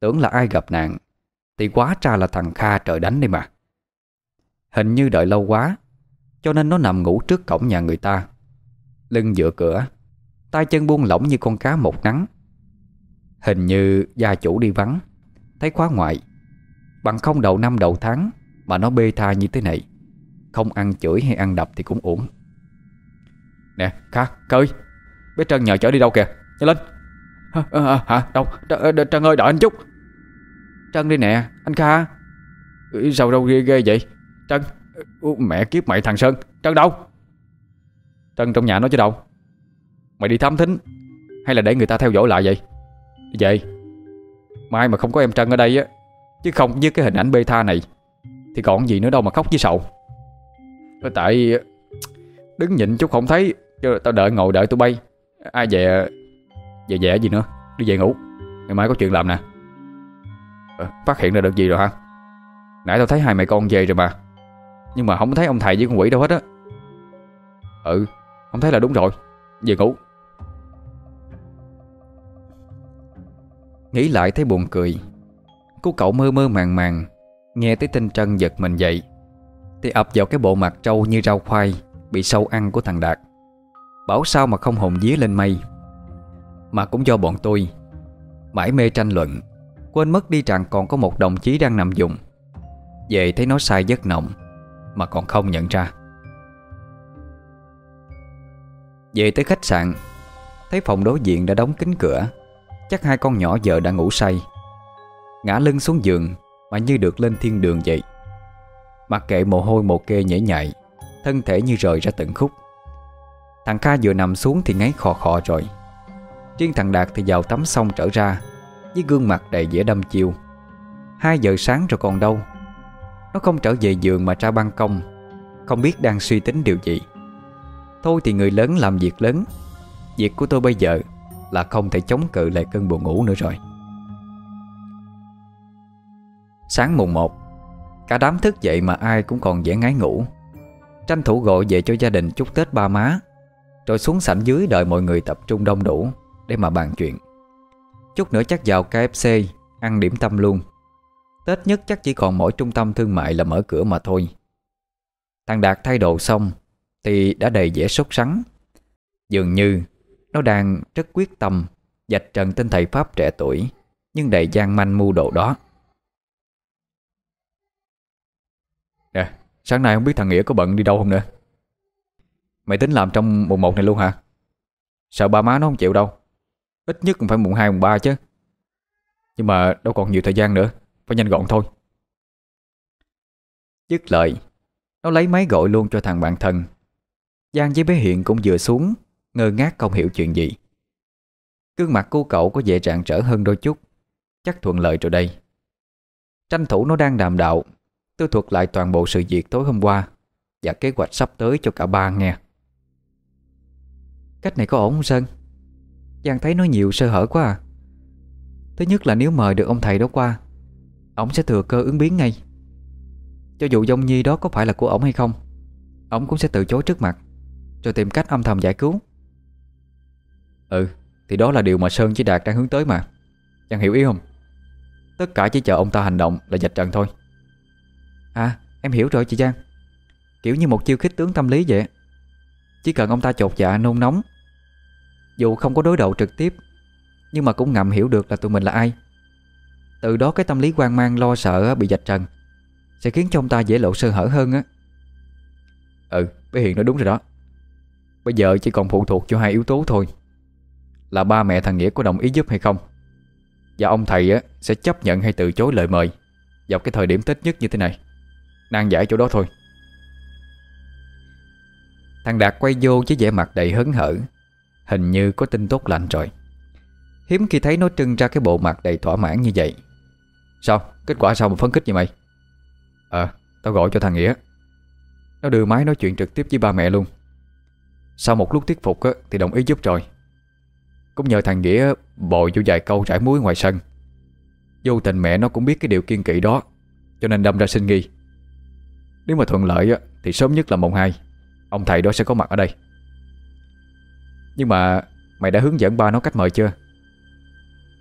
Tưởng là ai gặp nạn. Thì quá ra là thằng Kha trời đánh đi mà. Hình như đợi lâu quá Cho nên nó nằm ngủ trước cổng nhà người ta. Lưng dựa cửa tay chân buông lỏng như con cá một nắng Hình như gia chủ đi vắng Thấy khóa ngoại. Bằng không đầu năm đầu tháng Mà nó bê tha như thế này Không ăn chửi hay ăn đập thì cũng ổn Nè Kha Kha ơi Bé Trân nhờ chở đi đâu kìa? Nhanh lên. Hả, à, đâu? Tr ờ, Trân ơi đợi anh chút. Trân đi nè, anh Kha. Sao đâu ghê ghê vậy? Trân Mẹ kiếp mày, thằng Sơn. Trân đâu? Trân trong nhà nó chứ đâu. Mày đi thám thính Hay là để người ta theo dõi lại vậy? Vậy, Mai mà không có em Trân ở đây á, Chứ không với cái hình ảnh bê tha này, Thì còn gì nữa đâu mà khóc với sầu. Ờ, tại, Đứng nhịn chút không thấy Chứ tao đợi ngồi đợi tụi bay. Ai về Về về gì nữa? Đi về ngủ. Ngày mai có chuyện làm nè à, Phát hiện ra được gì rồi hả? Nãy tao thấy hai mẹ con về rồi mà. Nhưng mà không thấy ông thầy với con quỷ đâu hết á. Ừ Không thấy là đúng rồi. Về ngủ. Nghĩ lại thấy buồn cười. Cô cậu mơ mơ màng màng Nghe tới tinh Trân giật mình dậy. Thì ập vào cái bộ mặt trâu như rau khoai Bị sâu ăn của thằng Đạt. Bảo sao mà không hồn día lên mây. Mà cũng do bọn tôi Mãi mê tranh luận. Quên mất đi rằng còn có một đồng chí đang nằm dùng. Về thấy nó sai giấc nồng Mà còn không nhận ra. Về tới khách sạn, Thấy phòng đối diện đã đóng kín cửa, Chắc hai con nhỏ giờ đã ngủ say. Ngã lưng xuống giường, Mà như được lên thiên đường vậy. Mặc kệ mồ hôi mồ kê nhễ nhại, Thân thể như rời ra tận khúc. Thằng Kha vừa nằm xuống thì ngáy khò khò rồi. Riêng thằng Đạt thì vào tắm xong trở ra với gương mặt đầy vẻ đâm chiêu. Hai giờ sáng rồi còn đâu. Nó không trở về giường mà ra ban công. Không biết đang suy tính điều gì. Thôi thì người lớn làm việc lớn. Việc của tôi bây giờ Là không thể chống cự lại cơn buồn ngủ nữa rồi. Sáng mùng 1 Cả đám thức dậy mà ai cũng còn vẻ ngái ngủ. Tranh thủ gọi về cho gia đình chúc Tết ba má, Rồi xuống sảnh dưới đợi mọi người tập trung đông đủ Để mà bàn chuyện. Chút nữa chắc vào KFC Ăn điểm tâm luôn. Tết nhất chắc chỉ còn mỗi trung tâm thương mại là mở cửa mà thôi. Thằng Đạt thay đồ xong, Thì đã đầy vẻ sốt sắng. Dường như, Nó đang rất quyết tâm Dạch trần tên thầy Pháp trẻ tuổi, Nhưng đầy gian manh mưu đồ đó. Nè, Sáng nay không biết thằng Nghĩa có bận đi đâu không nữa? Mày tính làm trong mùng một này luôn hả? Sợ ba má nó không chịu đâu. Ít nhất cũng phải mùng 2 mùng 3 chứ. Nhưng mà đâu còn nhiều thời gian nữa, Phải nhanh gọn thôi. Dứt lời, Nó lấy máy gọi luôn cho thằng bạn thân. Giang với bé Hiện cũng vừa xuống, Ngơ ngác không hiểu chuyện gì. Gương mặt cô cậu có vẻ rạng trở hơn đôi chút, Chắc thuận lợi rồi đây. Tranh thủ nó đang đàm đạo, Tôi thuật lại toàn bộ sự việc tối hôm qua Và kế hoạch sắp tới cho cả ba nghe. Cách này có ổn không Sơn? Giang thấy nói nhiều sơ hở quá à. Thứ nhất là nếu mời được ông thầy đó qua Ông sẽ thừa cơ ứng biến ngay. Cho dù dông nhi đó có phải là của ông hay không Ông cũng sẽ từ chối trước mặt, Rồi tìm cách âm thầm giải cứu. Ừ Thì đó là điều mà Sơn chỉ Đạt đang hướng tới mà. Giang hiểu ý không? Tất cả chỉ chờ ông ta hành động là dạch trần thôi. À em hiểu rồi chị Giang. Kiểu như một chiêu khích tướng tâm lý vậy. Chỉ cần ông ta chột dạ nôn nóng dù không có đối đầu trực tiếp, Nhưng mà cũng ngầm hiểu được là tụi mình là ai. Từ đó cái tâm lý quan mang, lo sợ bị dạch trần, Sẽ khiến cho ông ta dễ lộ sơ hở hơn á. Ừ bé Hiền nói đúng rồi đó. Bây giờ chỉ còn phụ thuộc cho hai yếu tố thôi, Là ba mẹ thằng Nghĩa có đồng ý giúp hay không, Và ông thầy á, sẽ chấp nhận hay từ chối lời mời Vào cái thời điểm thích nhất như thế này. Đang giải chỗ đó thôi. Thằng Đạt quay vô với vẻ mặt đầy hớn hở. Hình như có tin tốt lành rồi. Hiếm khi thấy nó trưng ra cái bộ mặt đầy thỏa mãn như vậy. Sao? Kết quả sao mà phấn khích vậy mày? Ờ, tao gọi cho thằng Nghĩa. Nó đưa máy nói chuyện trực tiếp với ba mẹ luôn. Sau một lúc thuyết phục á, thì đồng ý giúp rồi. Cũng nhờ thằng Nghĩa bồi vô vài câu rải muối ngoài sân. Vô tình mẹ nó cũng biết cái điều kiên kỵ đó Cho nên đâm ra sinh nghi. Nếu mà thuận lợi Thì sớm nhất là mùng 2 Ông thầy đó sẽ có mặt ở đây. Nhưng mà Mày đã hướng dẫn ba nó cách mời chưa?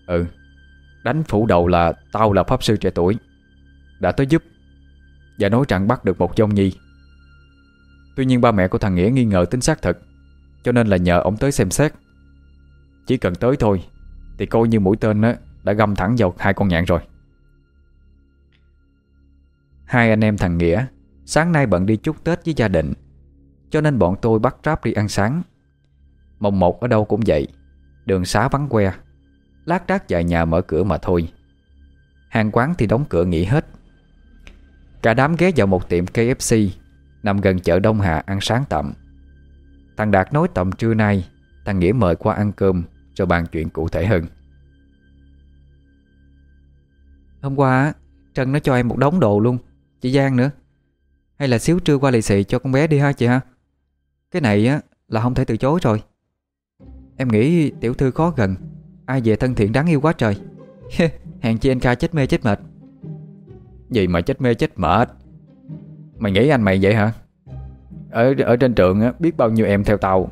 Ừ Đánh phủ đầu là Tao là pháp sư trẻ tuổi, Đã tới giúp Và nói rằng bắt được một dông nhi. Tuy nhiên ba mẹ của thằng Nghĩa nghi ngờ tính xác thực Cho nên là nhờ ông tới xem xét. Chỉ cần tới thôi, Thì coi như mũi tên đã găm thẳng vào hai con nhạn rồi. Hai anh em thằng Nghĩa Sáng nay bận đi chúc Tết với gia đình, Cho nên bọn tôi bắt ráp đi ăn sáng. Mồng một ở đâu cũng vậy. Đường xá vắng que. Lát đác vài nhà mở cửa mà thôi. Hàng quán thì đóng cửa nghỉ hết. Cả đám ghé vào một tiệm KFC Nằm gần chợ Đông Hà ăn sáng tạm. Thằng Đạt nói tầm trưa nay, Thằng Nghĩa mời qua ăn cơm Rồi bàn chuyện cụ thể hơn. Hôm qua Trân nó cho em một đống đồ luôn, Chị Giang nữa. Hay là xíu trưa qua lì xì cho con bé đi ha chị ha. Cái này á, là không thể từ chối rồi. Em nghĩ tiểu thư khó gần. Ai về thân thiện đáng yêu quá trời. Hèn chi anh ca chết mê chết mệt. Gì mà chết mê chết mệt? Mày nghĩ anh mày vậy hả? Ở ở trên trường á biết bao nhiêu em theo tàu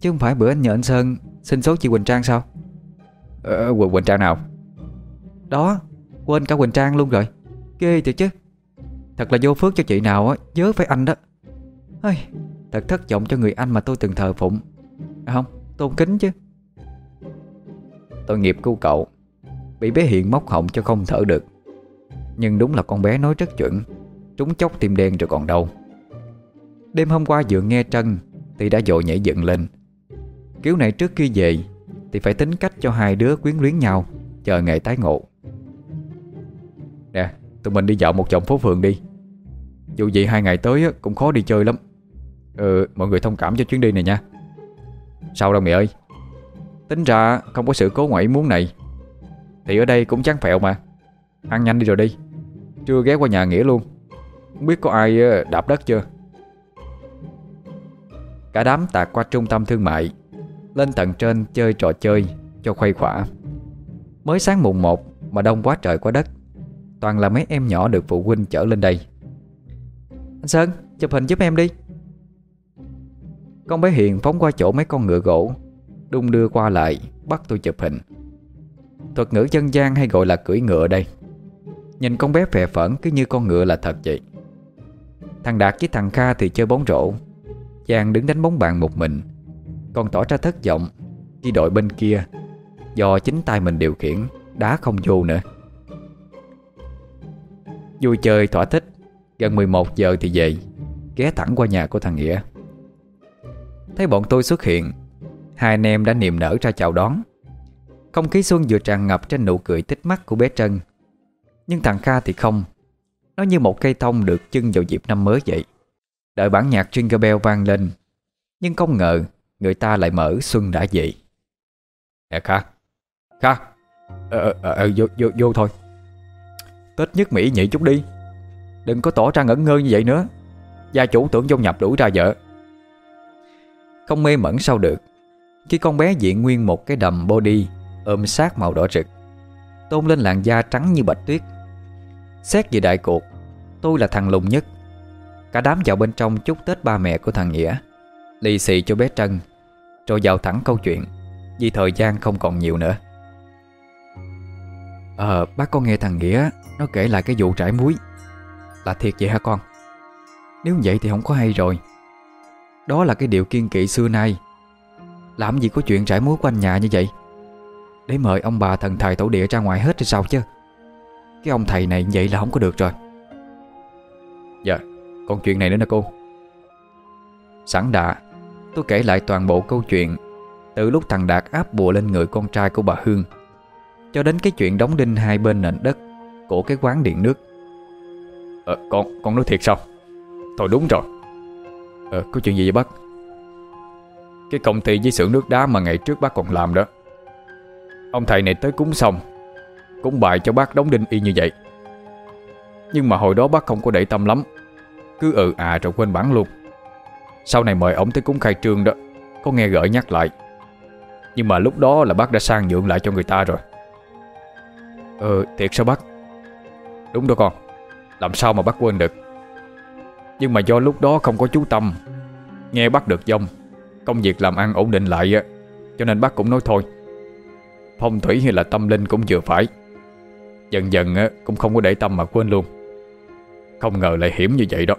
Chứ không phải bữa anh nhờ anh Sơn Xin số chị Quỳnh Trang sao? Ờ Quỳnh, Quỳnh Trang nào? Đó quên cả Quỳnh Trang luôn rồi. Ghê thiệt chứ. Thật là vô phước cho chị nào á Nhớ phải anh đó. Ây, Thật thất vọng cho người anh mà tôi từng thờ phụng à Không, tôn kính chứ. Tội nghiệp cô cậu Bị bé Hiện móc họng cho không thở được. Nhưng đúng là con bé nói rất chuẩn Trúng chốc tim đen rồi còn đâu Đêm hôm qua vừa nghe Trân Thì đã dội nhảy dựng lên. Kiểu này trước khi về Thì phải tính cách cho hai đứa quyến luyến nhau Chờ ngày tái ngộ. Nè Tụi mình đi dạo một vòng phố phường đi. Dù vậy hai ngày tới cũng khó đi chơi lắm. Ừ mọi người thông cảm cho chuyến đi này nha. Sao đâu mẹ ơi? Tính ra không có sự cố ngoại muốn này. Thì ở đây cũng chán phẹo mà. Ăn nhanh đi rồi đi. Chưa ghé qua nhà Nghĩa luôn. Không biết có ai ờ, đạp đất chưa? Cả đám tạt qua trung tâm thương mại, Lên tận trên chơi trò chơi Cho khuây khỏa. Mới sáng mùng 1 Mà đông quá trời quá đất, Toàn là mấy em nhỏ được phụ huynh chở lên đây. Anh Sơn, chụp hình giúp em đi. Con bé Hiền phóng qua chỗ mấy con ngựa gỗ, Đung đưa qua lại, Bắt tôi chụp hình. Thuật ngữ dân gian hay gọi là cưỡi ngựa đây? Nhìn con bé phè phẫn cứ như con ngựa là thật vậy. Thằng Đạt với thằng Kha thì chơi bóng rổ. Giang đứng đánh bóng bàn một mình, Còn tỏ ra thất vọng Khi đội bên kia Do chính tay mình điều khiển, Đá không vô nữa. Vui chơi thỏa thích, Gần 11 giờ thì về, Ghé thẳng qua nhà của thằng Nghĩa. Thấy bọn tôi xuất hiện. Hai anh em đã niềm nở ra chào đón. Không khí xuân vừa tràn ngập trên nụ cười tích mắt của bé Trân. Nhưng thằng Kha thì không. Nó như một cây thông được chưng vào dịp năm mới vậy. Đợi bản nhạc Jingle Bell vang lên. Nhưng không ngờ Người ta lại mở Xuân đã vậy. Nè Kha Kha Ờ, ờ, ờ, ờ vô, vô, vô thôi. Tết nhất Mỹ nhị chút đi. Đừng có tỏ ra ngẩn ngơ như vậy nữa. Gia chủ tưởng vô nhập đủ ra vợ. Không mê mẩn sao được. Khi con bé diện nguyên một cái đầm body, Ôm sát màu đỏ rực, Tôn lên làn da trắng như bạch tuyết. Xét về đại cuộc, Tôi là thằng lùng nhất. Cả đám vào bên trong chúc Tết ba mẹ của thằng Nghĩa, Lì xì cho bé Trân, Rồi vào thẳng câu chuyện, Vì thời gian không còn nhiều nữa. Ờ bác có nghe thằng Nghĩa Nó kể lại cái vụ trải muối. Là thiệt vậy hả con? Nếu vậy thì không có hay rồi. Đó là cái điều kiên kỵ xưa nay. Làm gì có chuyện trải muối quanh nhà như vậy? Để mời ông bà thần thầy tổ địa ra ngoài hết thì sao chứ? Cái ông thầy này vậy là không có được rồi. Dạ Còn chuyện này nữa nè cô. Sẵn đã Tôi kể lại toàn bộ câu chuyện Từ lúc thằng Đạt áp bùa lên người con trai của bà Hương Cho đến cái chuyện đóng đinh hai bên nền đất Của cái quán điện nước. Ờ con, con nói thiệt sao? Thôi đúng rồi. Ờ có chuyện gì vậy bác? Cái công ty với xưởng nước đá mà ngày trước bác còn làm đó. Ông thầy này tới cúng xong, Cúng bài cho bác đóng đinh y như vậy. Nhưng mà hồi đó bác không có để tâm lắm, Cứ ừ à rồi quên bản luôn. Sau này mời ông tới cúng khai trương đó, Có nghe gợi nhắc lại. Nhưng mà lúc đó là bác đã sang nhượng lại cho người ta rồi. Ờ thiệt sao bác? Đúng đó con, Làm sao mà bác quên được? Nhưng mà do lúc đó không có chú Tâm, Nghe bác được dông, Công việc làm ăn ổn định lại Cho nên bác cũng nói thôi. Phong thủy hay là tâm linh cũng vừa phải. Dần dần cũng không có để tâm mà quên luôn. Không ngờ lại hiểm như vậy đó.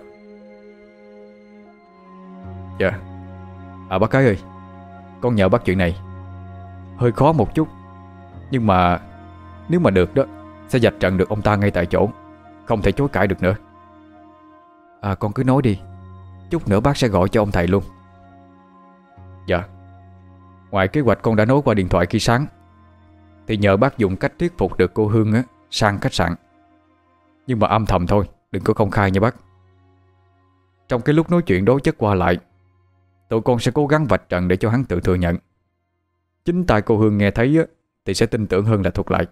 Dạ. À bác cái ơi, Con nhờ bác chuyện này. Hơi khó một chút. Nhưng mà, Nếu mà được đó, Sẽ dạch trận được ông ta ngay tại chỗ. Không thể chối cãi được nữa. À con cứ nói đi. Chút nữa bác sẽ gọi cho ông thầy luôn. Dạ. Ngoài kế hoạch con đã nói qua điện thoại khi sáng Thì nhờ bác dùng cách thuyết phục được cô Hương á Sang khách sạn. Nhưng mà âm thầm thôi Đừng có công khai nha bác. Trong cái lúc nói chuyện đối chất qua lại Tụi con sẽ cố gắng vạch trần để cho hắn tự thừa nhận. Chính tại cô Hương nghe thấy á, Thì sẽ tin tưởng hơn là thuật lại.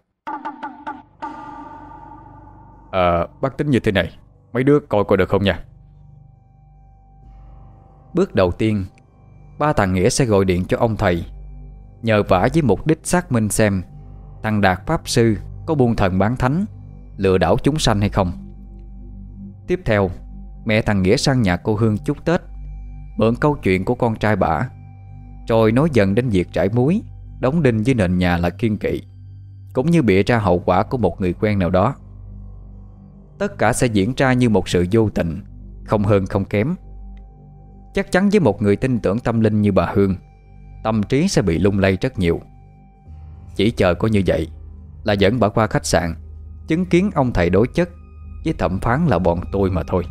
À bác tính như thế này. Mấy đứa coi coi được không nha? Bước đầu tiên, Ba thằng Nghĩa sẽ gọi điện cho ông thầy, Nhờ vả với mục đích xác minh xem Thằng Đạt Pháp Sư Có buôn thần bán thánh, Lừa đảo chúng sanh hay không. Tiếp theo, Mẹ thằng Nghĩa sang nhà cô Hương chúc Tết, Mượn câu chuyện của con trai bả Rồi nói dần đến việc trải muối, Đóng đinh với nền nhà là kiên kỵ, Cũng như bịa ra hậu quả của một người quen nào đó. Tất cả sẽ diễn ra như một sự vô tình, Không hơn không kém. Chắc chắn với một người tin tưởng tâm linh như bà Hương, Tâm trí sẽ bị lung lay rất nhiều. Chỉ chờ có như vậy Là dẫn bà qua khách sạn, Chứng kiến ông thầy đối chất Với thẩm phán là bọn tôi mà thôi.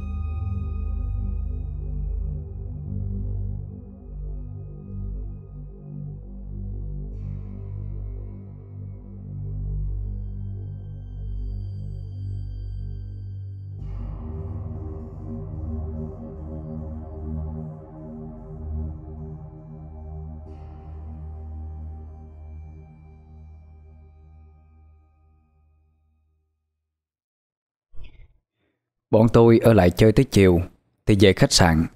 Bọn tôi ở lại chơi tới chiều, Thì về khách sạn.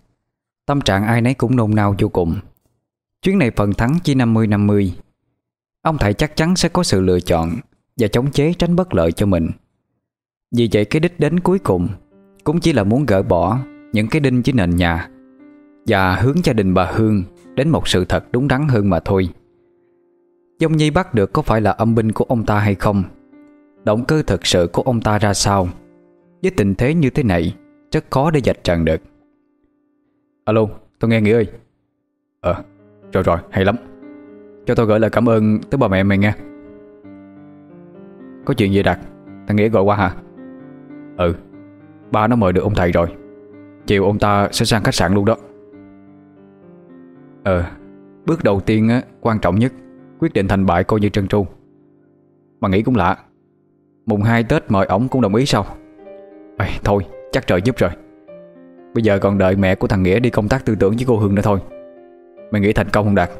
Tâm trạng ai nấy cũng nôn nao vô cùng. Chuyến này phần thắng chỉ 50-50 Ông thầy chắc chắn sẽ có sự lựa chọn Và chống chế tránh bất lợi cho mình. Vì vậy cái đích đến cuối cùng Cũng chỉ là muốn gỡ bỏ Những cái đinh dưới nền nhà Và hướng gia đình bà Hương Đến một sự thật đúng đắn hơn mà thôi. Dông Nhi bắt được có phải là âm binh của ông ta hay không? Động cơ thực sự của ông ta ra sao? Với tình thế như thế này Rất khó để dạch trần được. Alo tôi nghe Nghĩa ơi. Ờ Rồi rồi hay lắm. Cho tôi gửi lời cảm ơn tới bà mẹ mày nghe. Có chuyện gì đặt Thằng Nghĩa gọi qua hả? Ừ Ba nó mời được ông thầy rồi. Chiều ông ta sẽ sang khách sạn luôn đó. Ờ Bước đầu tiên á, quan trọng nhất Quyết định thành bại coi như trân tru. Mà nghĩ cũng lạ. Mùng 2 Tết mời ổng cũng đồng ý sao? Ê, Thôi chắc trời giúp rồi. Bây giờ còn đợi mẹ của thằng Nghĩa đi công tác tư tưởng với cô Hương nữa thôi. Mày nghĩ thành công không Đạt?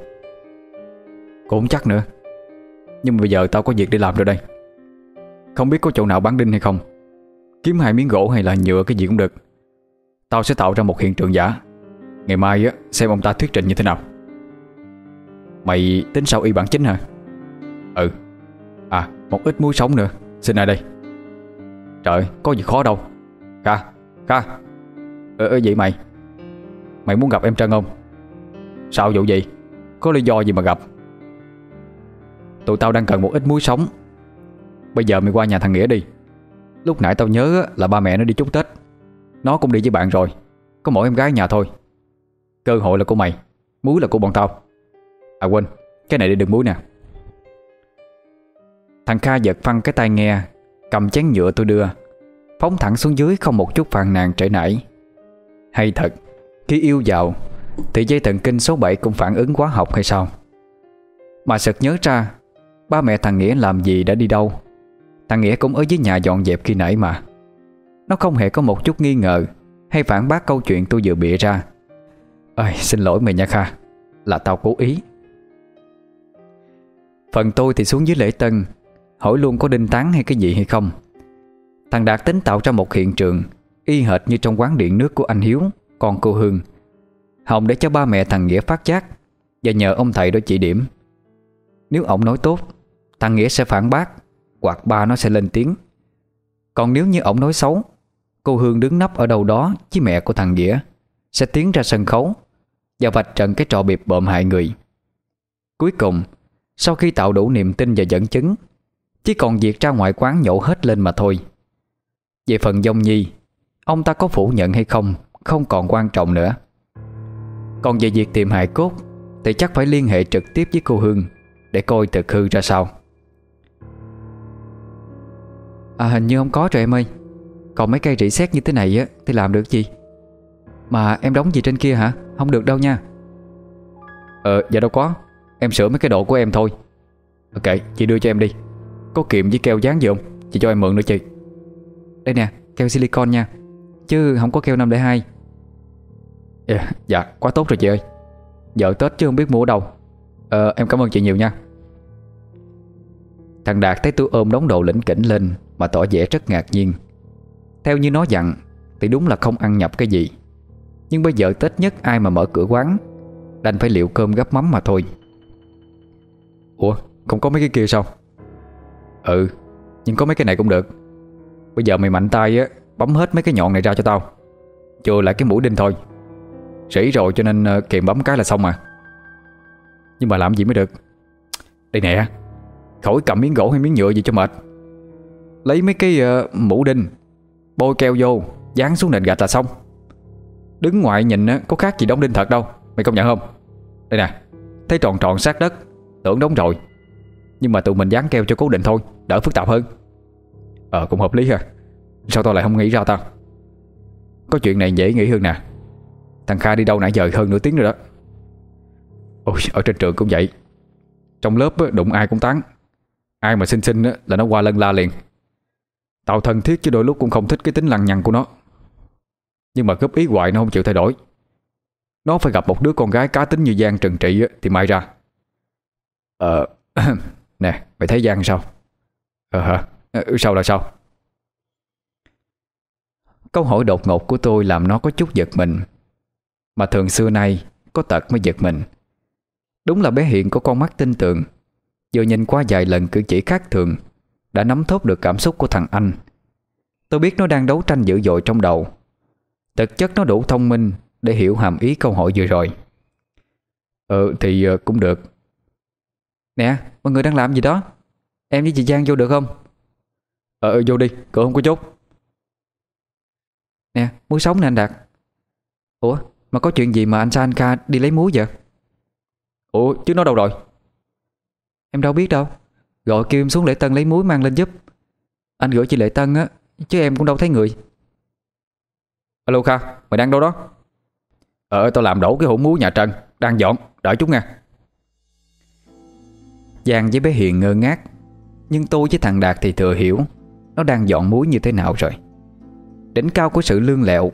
Cũng không chắc nữa. Nhưng mà bây giờ tao có việc đi làm rồi đây. Không biết có chỗ nào bán đinh hay không. Kiếm hai miếng gỗ hay là nhựa cái gì cũng được. Tao sẽ tạo ra một hiện trường giả. Ngày mai á xem ông ta thuyết trình như thế nào. Mày tính sao y bản chính hả? Ừ. À một ít muối sống nữa. Xin ai đây? Trời có gì khó đâu. Kha Kha. Ờ, ờ vậy mày. Mày muốn gặp em Trân không? Sao vụ gì Có lý do gì mà gặp? Tụi tao đang cần một ít muối sống. Bây giờ mày qua nhà thằng Nghĩa đi. Lúc nãy tao nhớ là ba mẹ nó đi chúc Tết. Nó cũng đi với bạn rồi. Có mỗi em gái nhà thôi. Cơ hội là của mày Muối là của bọn tao. À quên Cái này để đựng muối nè. Thằng Kha giật phăng cái tai nghe Cầm chén nhựa tôi đưa. Phóng thẳng xuống dưới không một chút phàn nàn trễ nải. Hay thật, Khi yêu giàu Thì dây thần kinh số 7 cũng phản ứng quá học hay sao? Mà sực nhớ ra, Ba mẹ thằng Nghĩa làm gì đã đi đâu? Thằng Nghĩa cũng ở dưới nhà dọn dẹp khi nãy mà. Nó không hề có một chút nghi ngờ Hay phản bác câu chuyện tôi vừa bịa ra. Ơi xin lỗi mày nha Kha, Là tao cố ý. Phần tôi thì xuống dưới lễ tân Hỏi luôn có đinh tán hay cái gì hay không. Thằng Đạt tính tạo ra một hiện trường, Y hệt như trong quán điện nước của anh Hiếu Còn cô Hương. Hồng để cho ba mẹ thằng Nghĩa phát giác, Và nhờ ông thầy đó chỉ điểm. Nếu ông nói tốt, Thằng Nghĩa sẽ phản bác, Hoặc ba nó sẽ lên tiếng. Còn nếu như ông nói xấu, Cô Hương đứng nấp ở đâu đó Với mẹ của thằng Nghĩa, Sẽ tiến ra sân khấu Và vạch trần cái trò biệp bợm hại người. Cuối cùng, Sau khi tạo đủ niềm tin và dẫn chứng chỉ còn việc ra ngoài quán nhổ hết lên mà thôi. Về phần dông nhi, Ông ta có phủ nhận hay không Không còn quan trọng nữa. Còn về việc tìm hại cốt, Thì chắc phải liên hệ trực tiếp với cô Hương Để coi thực hư ra sao. À hình như không có rồi em ơi. Còn mấy cây rỉ sét như thế này á, Thì làm được gì? Mà em đóng gì trên kia hả? Không được đâu nha. Ờ dạ đâu có. Em sửa mấy cái độ của em thôi. Ok, chị đưa cho em đi. Có kiệm với keo dán gì không? Chị cho em mượn nữa chị. Đây nè keo silicon nha. Chứ không có keo 502 yeah, dạ, dạ quá tốt rồi chị ơi. Giờ Tết chứ không biết mua ở đâu. Ờ em cảm ơn chị nhiều nha. Thằng Đạt thấy tôi ôm đống đồ lĩnh kỉnh lên Mà tỏ vẻ rất ngạc nhiên. Theo như nó dặn Thì đúng là không ăn nhập cái gì. Nhưng bây giờ Tết nhất ai mà mở cửa quán Đành phải liệu cơm gấp mắm mà thôi. Ủa không có mấy cái kia sao? Ừ Nhưng có mấy cái này cũng được. Bây giờ mày mạnh tay á Bấm hết mấy cái nhọn này ra cho tao. Chừa lại cái mũi đinh thôi. Rỉ rồi cho nên ờ, kiềm bấm cái là xong mà. Nhưng mà làm gì mới được? Đây nè Khỏi cầm miếng gỗ hay miếng nhựa gì cho mệt. Lấy mấy cái uh, mũ đinh Bôi keo vô Dán xuống nền gạch là xong. Đứng ngoài nhìn có khác gì đóng đinh thật đâu Mày công nhận không? Đây nè Thấy tròn tròn sát đất Tưởng đóng rồi. Nhưng mà tụi mình dán keo cho cố định thôi, Đỡ phức tạp hơn. Ờ cũng hợp lý ha. Sao tao lại không nghĩ ra ta? Có chuyện này dễ nghĩ hơn nè. Thằng Kha đi đâu nãy giờ hơn nửa tiếng rồi đó. Ôi, ở trên trường cũng vậy. Trong lớp đụng ai cũng tán. Ai mà xinh xinh là nó qua lân la liền. Tao thân thiết chứ đôi lúc cũng không thích cái tính lằng nhằng của nó. Nhưng mà cướp ý hoài nó không chịu thay đổi. Nó phải gặp một đứa con gái cá tính như Giang trần trị Thì mai ra. Ờ Nè mày thấy Giang sao? Ờ hả? Ờ, sao là sao? Câu hỏi đột ngột của tôi làm nó có chút giật mình. Mà thường xưa nay Có tật mới giật mình. Đúng là bé Hiện có con mắt tin tưởng, Vừa nhìn qua vài lần cử chỉ khác thường Đã nắm thốt được cảm xúc của thằng anh. Tôi biết nó đang đấu tranh dữ dội trong đầu. Thực chất nó đủ thông minh Để hiểu hàm ý câu hỏi vừa rồi. Ừ thì ờ, cũng được. Nè, mọi người đang làm gì đó? Em với chị Giang vô được không? Ờ vô đi cửa không có chốt. Nè, muối sống nè anh Đạt. Ủa, mà có chuyện gì mà anh Sa anh Kha đi lấy muối vậy? Ủa, chứ nó đâu rồi? Em đâu biết đâu. Gọi kêu em xuống Lễ Tân lấy muối mang lên giúp. Anh gửi chị Lễ Tân á, Chứ em cũng đâu thấy người. Alo Kha, Mày đang đâu đó? Ờ tao làm đổ cái hũ muối nhà Trần, Đang dọn, Đợi chút nha. Giang với bé Hiền ngơ ngác. Nhưng tôi với thằng Đạt thì thừa hiểu, Nó đang dọn muối như thế nào rồi. Đỉnh cao của sự lương lẹo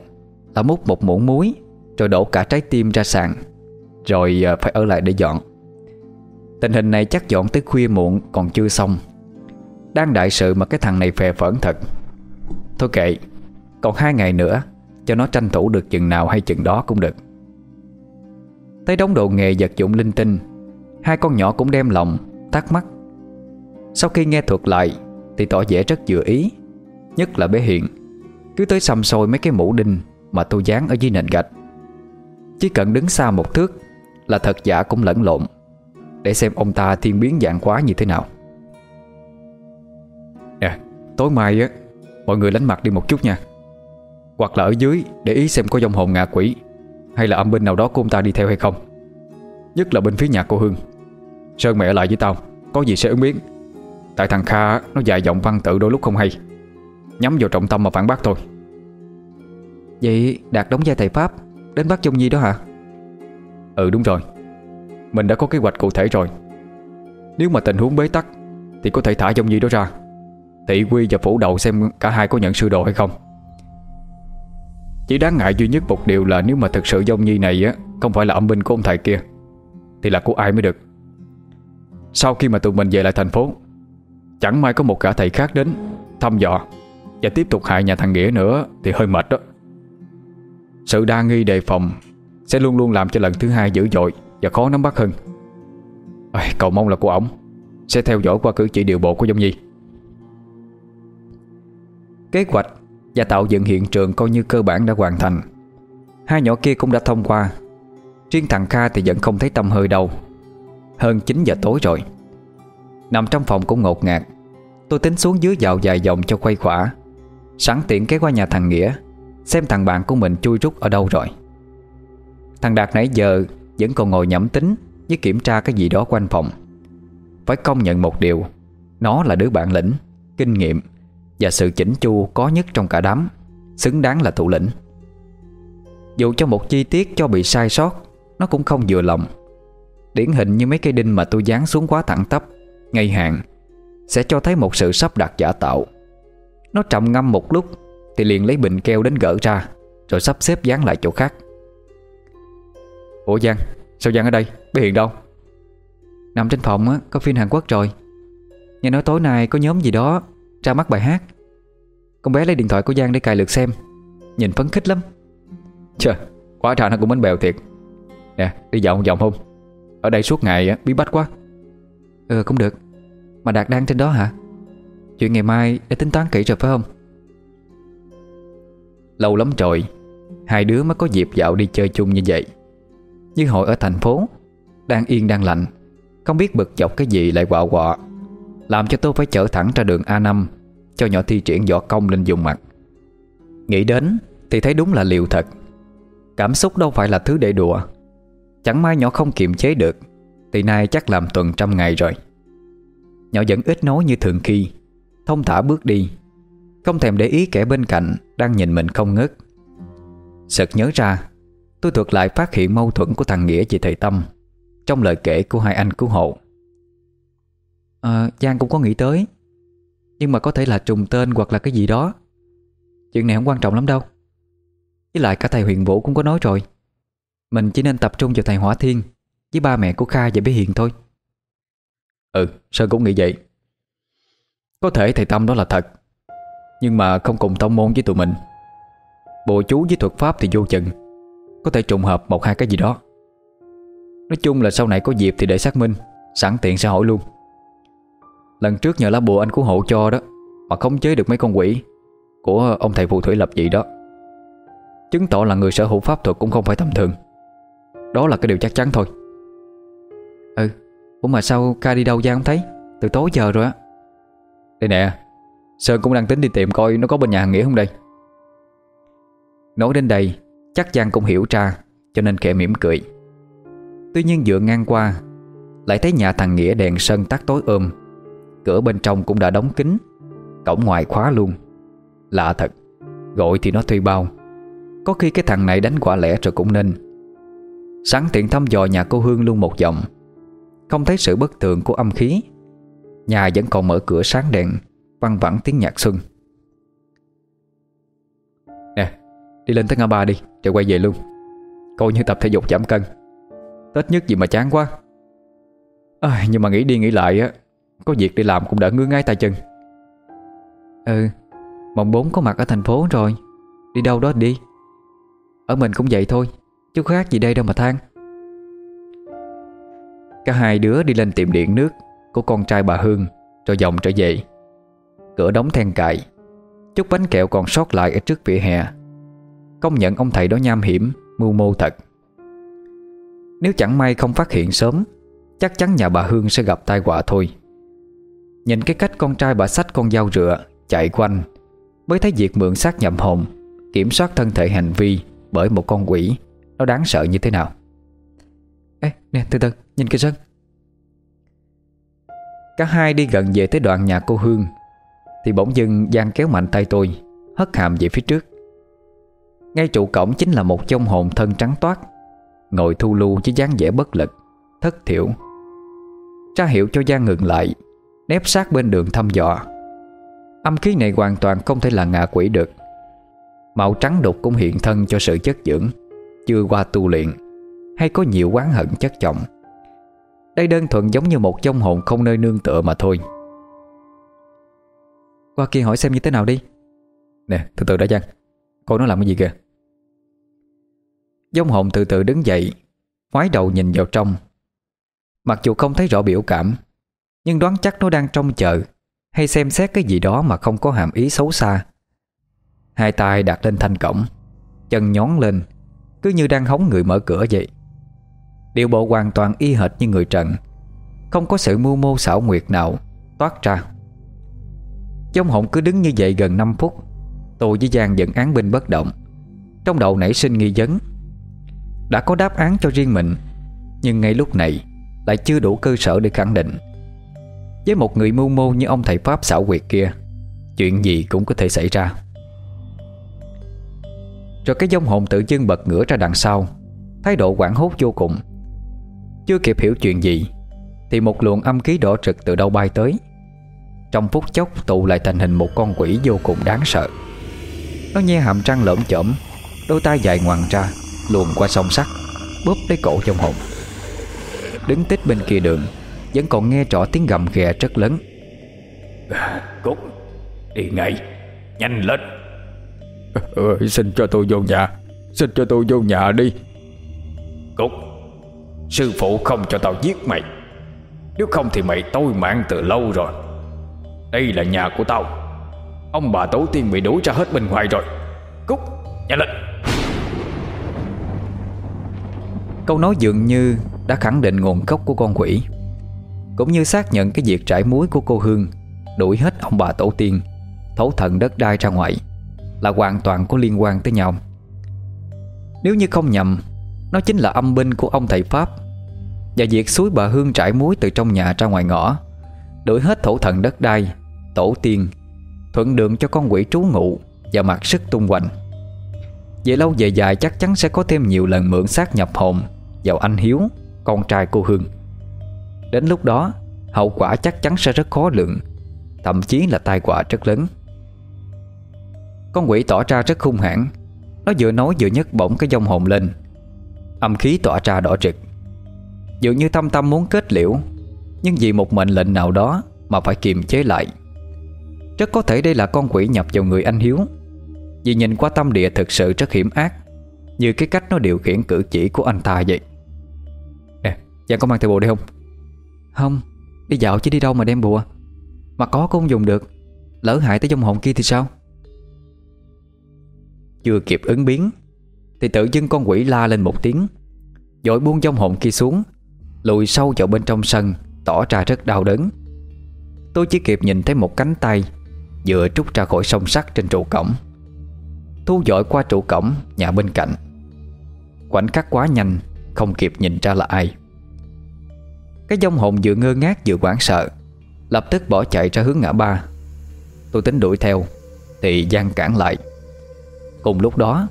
Là múc một muỗng muối, Rồi đổ cả trái tim ra sàn, Rồi ờ, phải ở lại để dọn. Tình hình này chắc dọn tới khuya muộn Còn chưa xong. Đang đại sự mà cái thằng này phè phởn thật. Thôi kệ, Còn hai ngày nữa, Cho nó tranh thủ được chừng nào hay chừng đó cũng được. Thấy đống đồ nghề vật dụng linh tinh, Hai con nhỏ cũng đem lòng Thắc mắc. Sau khi nghe thuật lại, Thì tỏ vẻ rất vừa ý, Nhất là bé Hiện Cứ tới xăm xôi mấy cái mũ đinh Mà tôi dán ở dưới nền gạch. Chỉ cần đứng xa một thước Là thật giả cũng lẫn lộn, Để xem ông ta thiên biến dạng quá như thế nào. Nè, Tối mai á, Mọi người lánh mặt đi một chút nha. Hoặc là ở dưới để ý xem có dòng hồn ngạ quỷ, Hay là âm binh nào đó của ông ta đi theo hay không. Nhất là bên phía nhà cô Hương. Sơn mẹ lại với tao Có gì sẽ ứng biến. Tại thằng Kha nó dài giọng văn tự đôi lúc không hay. Nhắm vào trọng tâm mà phản bác thôi. Vậy Đạt đóng vai thầy Pháp Đến bắt Dung Nhi đó hả? Ừ đúng rồi. Mình đã có kế hoạch cụ thể rồi. Nếu mà tình huống bế tắc Thì có thể thả Dung Nhi đó ra. Thị quy và phủ đầu xem cả hai có nhận sư đồ hay không. Chỉ đáng ngại duy nhất một điều là Nếu mà thực sự Dung Nhi này á Không phải là âm binh của ông thầy kia Thì là của ai mới được sau khi mà tụi mình về lại thành phố Chẳng may có một gã thầy khác đến Thăm dò Và tiếp tục hại nhà thằng Nghĩa nữa Thì hơi mệt đó. Sự đa nghi đề phòng Sẽ luôn luôn làm cho lần thứ hai dữ dội Và khó nắm bắt hơn. À, Cầu mong là của ổng Sẽ theo dõi qua cử chỉ điều bộ của Dung Nhi. Kế hoạch và tạo dựng hiện trường coi như cơ bản đã hoàn thành. Hai nhỏ kia cũng đã thông qua. Riêng thằng Kha thì vẫn không thấy tâm hơi đâu. Hơn 9 giờ tối rồi. Nằm trong phòng cũng ngột ngạt. Tôi tính xuống dưới dạo vài vòng cho quay khỏa. Sẵn tiện cái qua nhà thằng Nghĩa, Xem thằng bạn của mình chui rút ở đâu rồi. Thằng Đạt nãy giờ Vẫn còn ngồi nhẩm tính Với kiểm tra cái gì đó quanh phòng. Phải công nhận một điều, Nó là đứa bạn lĩnh, Kinh nghiệm Và sự chỉnh chu có nhất trong cả đám, Xứng đáng là thủ lĩnh. Dù cho một chi tiết cho bị sai sót, Nó cũng không vừa lòng. Điển hình như mấy cây đinh mà tôi dán xuống quá thẳng tắp Ngay hàng Sẽ cho thấy một sự sắp đặt giả tạo. Nó trầm ngâm một lúc Thì liền lấy bình keo đến gỡ ra Rồi sắp xếp dán lại chỗ khác. Ủa Giang Sao Giang ở đây? Bé Hiền đâu? Nằm trên phòng á, có phim Hàn Quốc rồi. Nghe nói tối nay có nhóm gì đó Ra mắt bài hát. Con bé lấy điện thoại của Giang để cài lượt xem Nhìn phấn khích lắm. Trời Quá ra nó cũng bánh bèo thiệt. Nè đi dạo một vòng không? Ở đây suốt ngày bí bách quá. Ừ cũng được. Mà Đạt đang trên đó hả? Chuyện ngày mai để tính toán kỹ rồi phải không? Lâu lắm rồi, Hai đứa mới có dịp dạo đi chơi chung như vậy. Như hồi ở thành phố, Đang yên đang lạnh Không biết bực dọc cái gì lại quạ quạ Làm cho tôi phải chở thẳng ra đường A5 Cho nhỏ thi triển võ công lên dùng mặt. Nghĩ đến Thì thấy đúng là liều thật. Cảm xúc đâu phải là thứ để đùa. Chẳng may nhỏ không kiềm chế được Thì nay chắc làm tuần trăm ngày rồi. Nhỏ vẫn ít nói như thường khi Thông thả bước đi Không thèm để ý kẻ bên cạnh Đang nhìn mình không ngớt. Sợt nhớ ra Tôi thuộc lại phát hiện mâu thuẫn của thằng Nghĩa về thầy Tâm Trong lời kể của hai anh cứu hộ. À, Giang cũng có nghĩ tới Nhưng mà có thể là trùng tên hoặc là cái gì đó. Chuyện này không quan trọng lắm đâu. Với lại cả thầy huyền vũ cũng có nói rồi. Mình chỉ nên tập trung vào thầy hỏa thiên, Với ba mẹ của Kha và bé Hiền thôi. Ừ Sơn cũng nghĩ vậy. Có thể thầy Tâm đó là thật, Nhưng mà không cùng tông môn với tụi mình. Bộ chú với thuật pháp thì vô chừng, Có thể trùng hợp một hai cái gì đó. Nói chung là sau này có dịp thì để xác minh, Sẵn tiện sẽ hỏi luôn. Lần trước nhờ lá bùa anh cứu hộ cho đó, Mà khống chế được mấy con quỷ Của ông thầy phù thủy lập dị đó. Chứng tỏ là người sở hữu pháp thuật cũng không phải tầm thường. Đó là cái điều chắc chắn thôi. Ừ Ủa mà sao ca đi đâu ra không thấy? Từ tối giờ rồi á. Đây nè, Sơn cũng đang tính đi tìm coi nó có bên nhà hàng Nghĩa không đây. Nói đến đây, Chắc Giang cũng hiểu ra, Cho nên kệ mỉm cười. Tuy nhiên dựa ngang qua, Lại thấy nhà thằng Nghĩa đèn sân tắt tối ôm. Cửa bên trong cũng đã đóng kín, Cổng ngoài khóa luôn. Lạ thật, Gọi thì nó thuê bao. Có khi cái thằng này đánh quả lẻ rồi cũng nên. Sáng tiện thăm dò nhà cô Hương luôn một vòng Không thấy sự bất thường của âm khí. Nhà vẫn còn mở cửa sáng đèn Văng vẳng tiếng nhạc xuân. Nè Đi lên tới ngã ba đi Rồi quay về luôn. Coi như tập thể dục giảm cân. Tết nhất gì mà chán quá. À, Nhưng mà nghĩ đi nghĩ lại á Có việc đi làm cũng đỡ ngứa ngáy tay chân. Ừ Mộng bốn có mặt ở thành phố rồi. Đi đâu đó đi. Ở mình cũng vậy thôi. Chứ khác gì đây đâu mà than. Cả hai đứa đi lên tiệm điện nước Của con trai bà Hương Rồi dòng trở về. Cửa đóng then cài. Chút bánh kẹo còn sót lại ở trước vỉa hè. Công nhận ông thầy đó nham hiểm, Mưu mô thật. Nếu chẳng may không phát hiện sớm, Chắc chắn nhà bà Hương sẽ gặp tai họa thôi. Nhìn cái cách con trai bà xách con dao rựa, Chạy quanh, Mới thấy việc mượn xác nhầm hồn, Kiểm soát thân thể hành vi Bởi một con quỷ. Nó đáng sợ như thế nào? Ê, nè, từ từ, nhìn kìa Sơn. Cả hai đi gần về tới đoạn nhà cô Hương, Thì bỗng dưng Giang kéo mạnh tay tôi, Hất hàm về phía trước. Ngay trụ cổng chính là một trong hồn thân trắng toát, Ngồi thu lưu với dáng vẻ bất lực, Thất thiểu. Tra hiệu cho Giang ngừng lại, Nép sát bên đường thăm dò. Âm khí này hoàn toàn không thể là ngạ quỷ được. Màu trắng đục cũng hiện thân cho sự chất dưỡng. Chưa qua tu luyện, Hay có nhiều quán hận chất chồng Đây đơn thuần giống như một trong hồn không nơi nương tựa mà thôi. Qua kia hỏi xem như thế nào đi. Nè, từ từ đã chăng? Cô nó làm cái gì kìa? Giống hồn từ từ đứng dậy, Ngoái đầu nhìn vào trong. Mặc dù không thấy rõ biểu cảm, Nhưng đoán chắc nó đang trông chờ, Hay xem xét cái gì đó mà không có hàm ý xấu xa. Hai tay đặt lên thanh cổng, Chân nhón lên cứ như đang hóng người mở cửa vậy. Điều bộ hoàn toàn y hệt như người trần. Không có sự mưu mô xảo nguyệt nào Toát ra. Giống hồn cứ đứng như vậy gần 5 phút, Tôi với Giang vẫn án binh bất động. Trong đầu nảy sinh nghi vấn. Đã có đáp án cho riêng mình, Nhưng ngay lúc này Lại chưa đủ cơ sở để khẳng định. Với một người mưu mô như ông thầy Pháp xảo quyệt kia, Chuyện gì cũng có thể xảy ra. Rồi cái giống hồn tự dưng bật ngửa ra đằng sau. Thái độ quảng hốt vô cùng. Chưa kịp hiểu chuyện gì, Thì một luồng âm khí đỏ trực từ đâu bay tới. Trong phút chốc, tụ lại thành hình một con quỷ vô cùng đáng sợ. Nó nhe hàm răng lởm chởm Đôi tay dài ngoằn ra, Luồn qua sông sắt, Bóp lấy cổ trong hồn. Đứng tích bên kia đường, Vẫn còn nghe rõ tiếng gầm ghè rất lớn. Cút, Đi ngay, Nhanh lên ừ, Xin cho tôi vô nhà. Xin cho tôi vô nhà đi. Cút Sư phụ không cho tao giết mày. Nếu không thì mày tôi mạng từ lâu rồi. Đây là nhà của tao. Ông bà tổ tiên bị đuổi ra hết bên ngoài rồi. Cút Nhanh lên. Câu nói dường như đã khẳng định nguồn gốc của con quỷ Cũng như xác nhận cái việc trải muối của cô Hương Đuổi hết ông bà tổ tiên Thổ thần đất đai ra ngoài là hoàn toàn có liên quan tới nhau. Nếu như không nhầm, Nó chính là âm binh của ông thầy Pháp, Và việc suối bà Hương trải muối từ trong nhà ra ngoài ngõ Đuổi hết thổ thần đất đai, Tổ tiên, Thuận đường cho con quỷ trú ngụ Và mặc sức tung hoành. Về lâu về dài chắc chắn sẽ có thêm nhiều lần mượn xác nhập hồn Vào anh Hiếu, Con trai cô Hương. Đến lúc đó, Hậu quả chắc chắn sẽ rất khó lượng Thậm chí là tai họa rất lớn. Con quỷ tỏ ra rất hung hãn. Nó vừa nói vừa nhấc bổng cái dông hồn lên. Âm khí tỏa ra đỏ rực. Dường như tâm tâm muốn kết liễu Nhưng vì một mệnh lệnh nào đó Mà phải kiềm chế lại. Rất có thể đây là con quỷ nhập vào người anh Hiếu. Vì nhìn qua tâm địa thực sự rất hiểm ác Như cái cách nó điều khiển cử chỉ của anh ta vậy. Nè, Giang có mang theo bùa đi không? Không Đi dạo chứ đi đâu mà đem bùa. Mà có cũng dùng được. Lỡ hại tới dòng hồn kia thì sao? Chưa kịp ứng biến, Thì tự dưng con quỷ la lên một tiếng, Dội buông trong hồn kia xuống, Lùi sâu vào bên trong sân, Tỏ ra rất đau đớn. Tôi chỉ kịp nhìn thấy một cánh tay Vừa trút ra khỏi sông sắt trên trụ cổng Thu dội qua trụ cổng Nhà bên cạnh. Khoảnh khắc quá nhanh, Không kịp nhìn ra là ai. Cái dông hồn vừa ngơ ngác vừa hoảng sợ, Lập tức bỏ chạy ra hướng ngã ba. Tôi tính đuổi theo, Thì Giang cản lại. Cùng lúc đó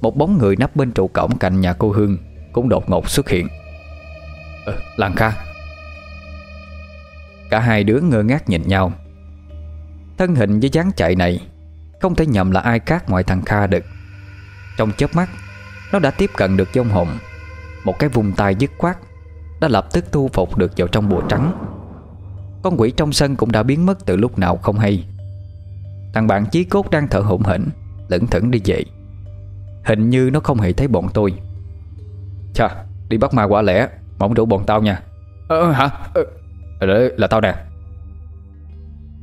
Một bóng người nấp bên trụ cổng cạnh nhà cô Hương Cũng đột ngột xuất hiện. Ờ, Lan Kha. Cả hai đứa ngơ ngác nhìn nhau. Thân hình với dáng chạy này Không thể nhầm là ai khác ngoài thằng Kha được. Trong chớp mắt Nó đã tiếp cận được dông hồn. Một cái vùng tay dứt khoát Đã lập tức thu phục được vào trong bùa trắng. Con quỷ trong sân cũng đã biến mất từ lúc nào không hay. Thằng bạn chí cốt đang thở hổn hển. Lững thững đi dậy Hình như nó không hề thấy bọn tôi. Chà đi bắt ma quả lẻ Mỏng rủ bọn tao nha. Ờ hả? Ờ, Là, là tao nè.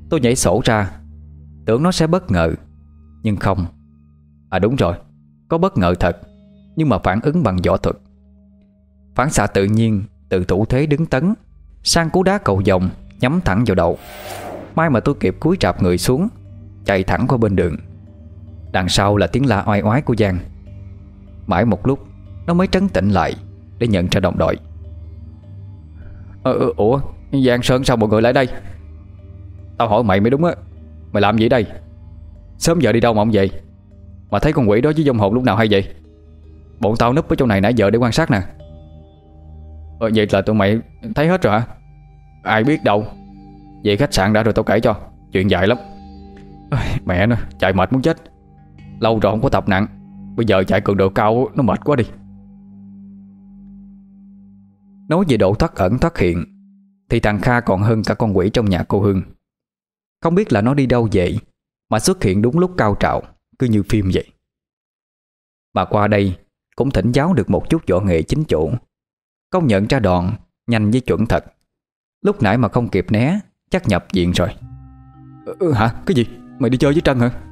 Tôi nhảy sổ ra. Tưởng nó sẽ bất ngờ. Nhưng không. À đúng rồi. Có bất ngờ thật Nhưng mà phản ứng bằng võ thuật. Phản xạ tự nhiên Từ thủ thế đứng tấn Sang cú đá cầu vòng Nhắm thẳng vào đầu. Mai mà tôi kịp cúi trạp người xuống Chạy thẳng qua bên đường Đằng sau là tiếng la oai oái của Giang. Mãi một lúc Nó mới trấn tĩnh lại Để nhận ra đồng đội. Ờ, ờ, Ủa Giang Sơn sao mọi người lại đây? Tao hỏi mày mới đúng á. Mày làm gì đây? Sớm giờ đi đâu mà không vậy Mà thấy con quỷ đó với dông hồn lúc nào hay vậy? Bọn tao núp ở trong này nãy giờ để quan sát nè. Ờ vậy là tụi mày thấy hết rồi hả? Ai biết đâu. Về khách sạn đã rồi tao kể cho. Chuyện dài lắm. Mẹ nó chạy mệt muốn chết. Lâu rồi không có tập nặng. Bây giờ chạy cường độ cao nó mệt quá đi. Nói về độ thoát ẩn thoát hiện Thì thằng Kha còn hơn cả con quỷ trong nhà cô Hương Không biết là nó đi đâu vậy Mà xuất hiện đúng lúc cao trào Cứ như phim vậy. Mà qua đây Cũng thỉnh giáo được một chút võ nghệ chính chủ. Công nhận ra đòn Nhanh với chuẩn thật. Lúc nãy mà không kịp né Chắc nhập viện rồi. Ờ, ừ, Hả? Cái gì? Mày đi chơi với Trân hả?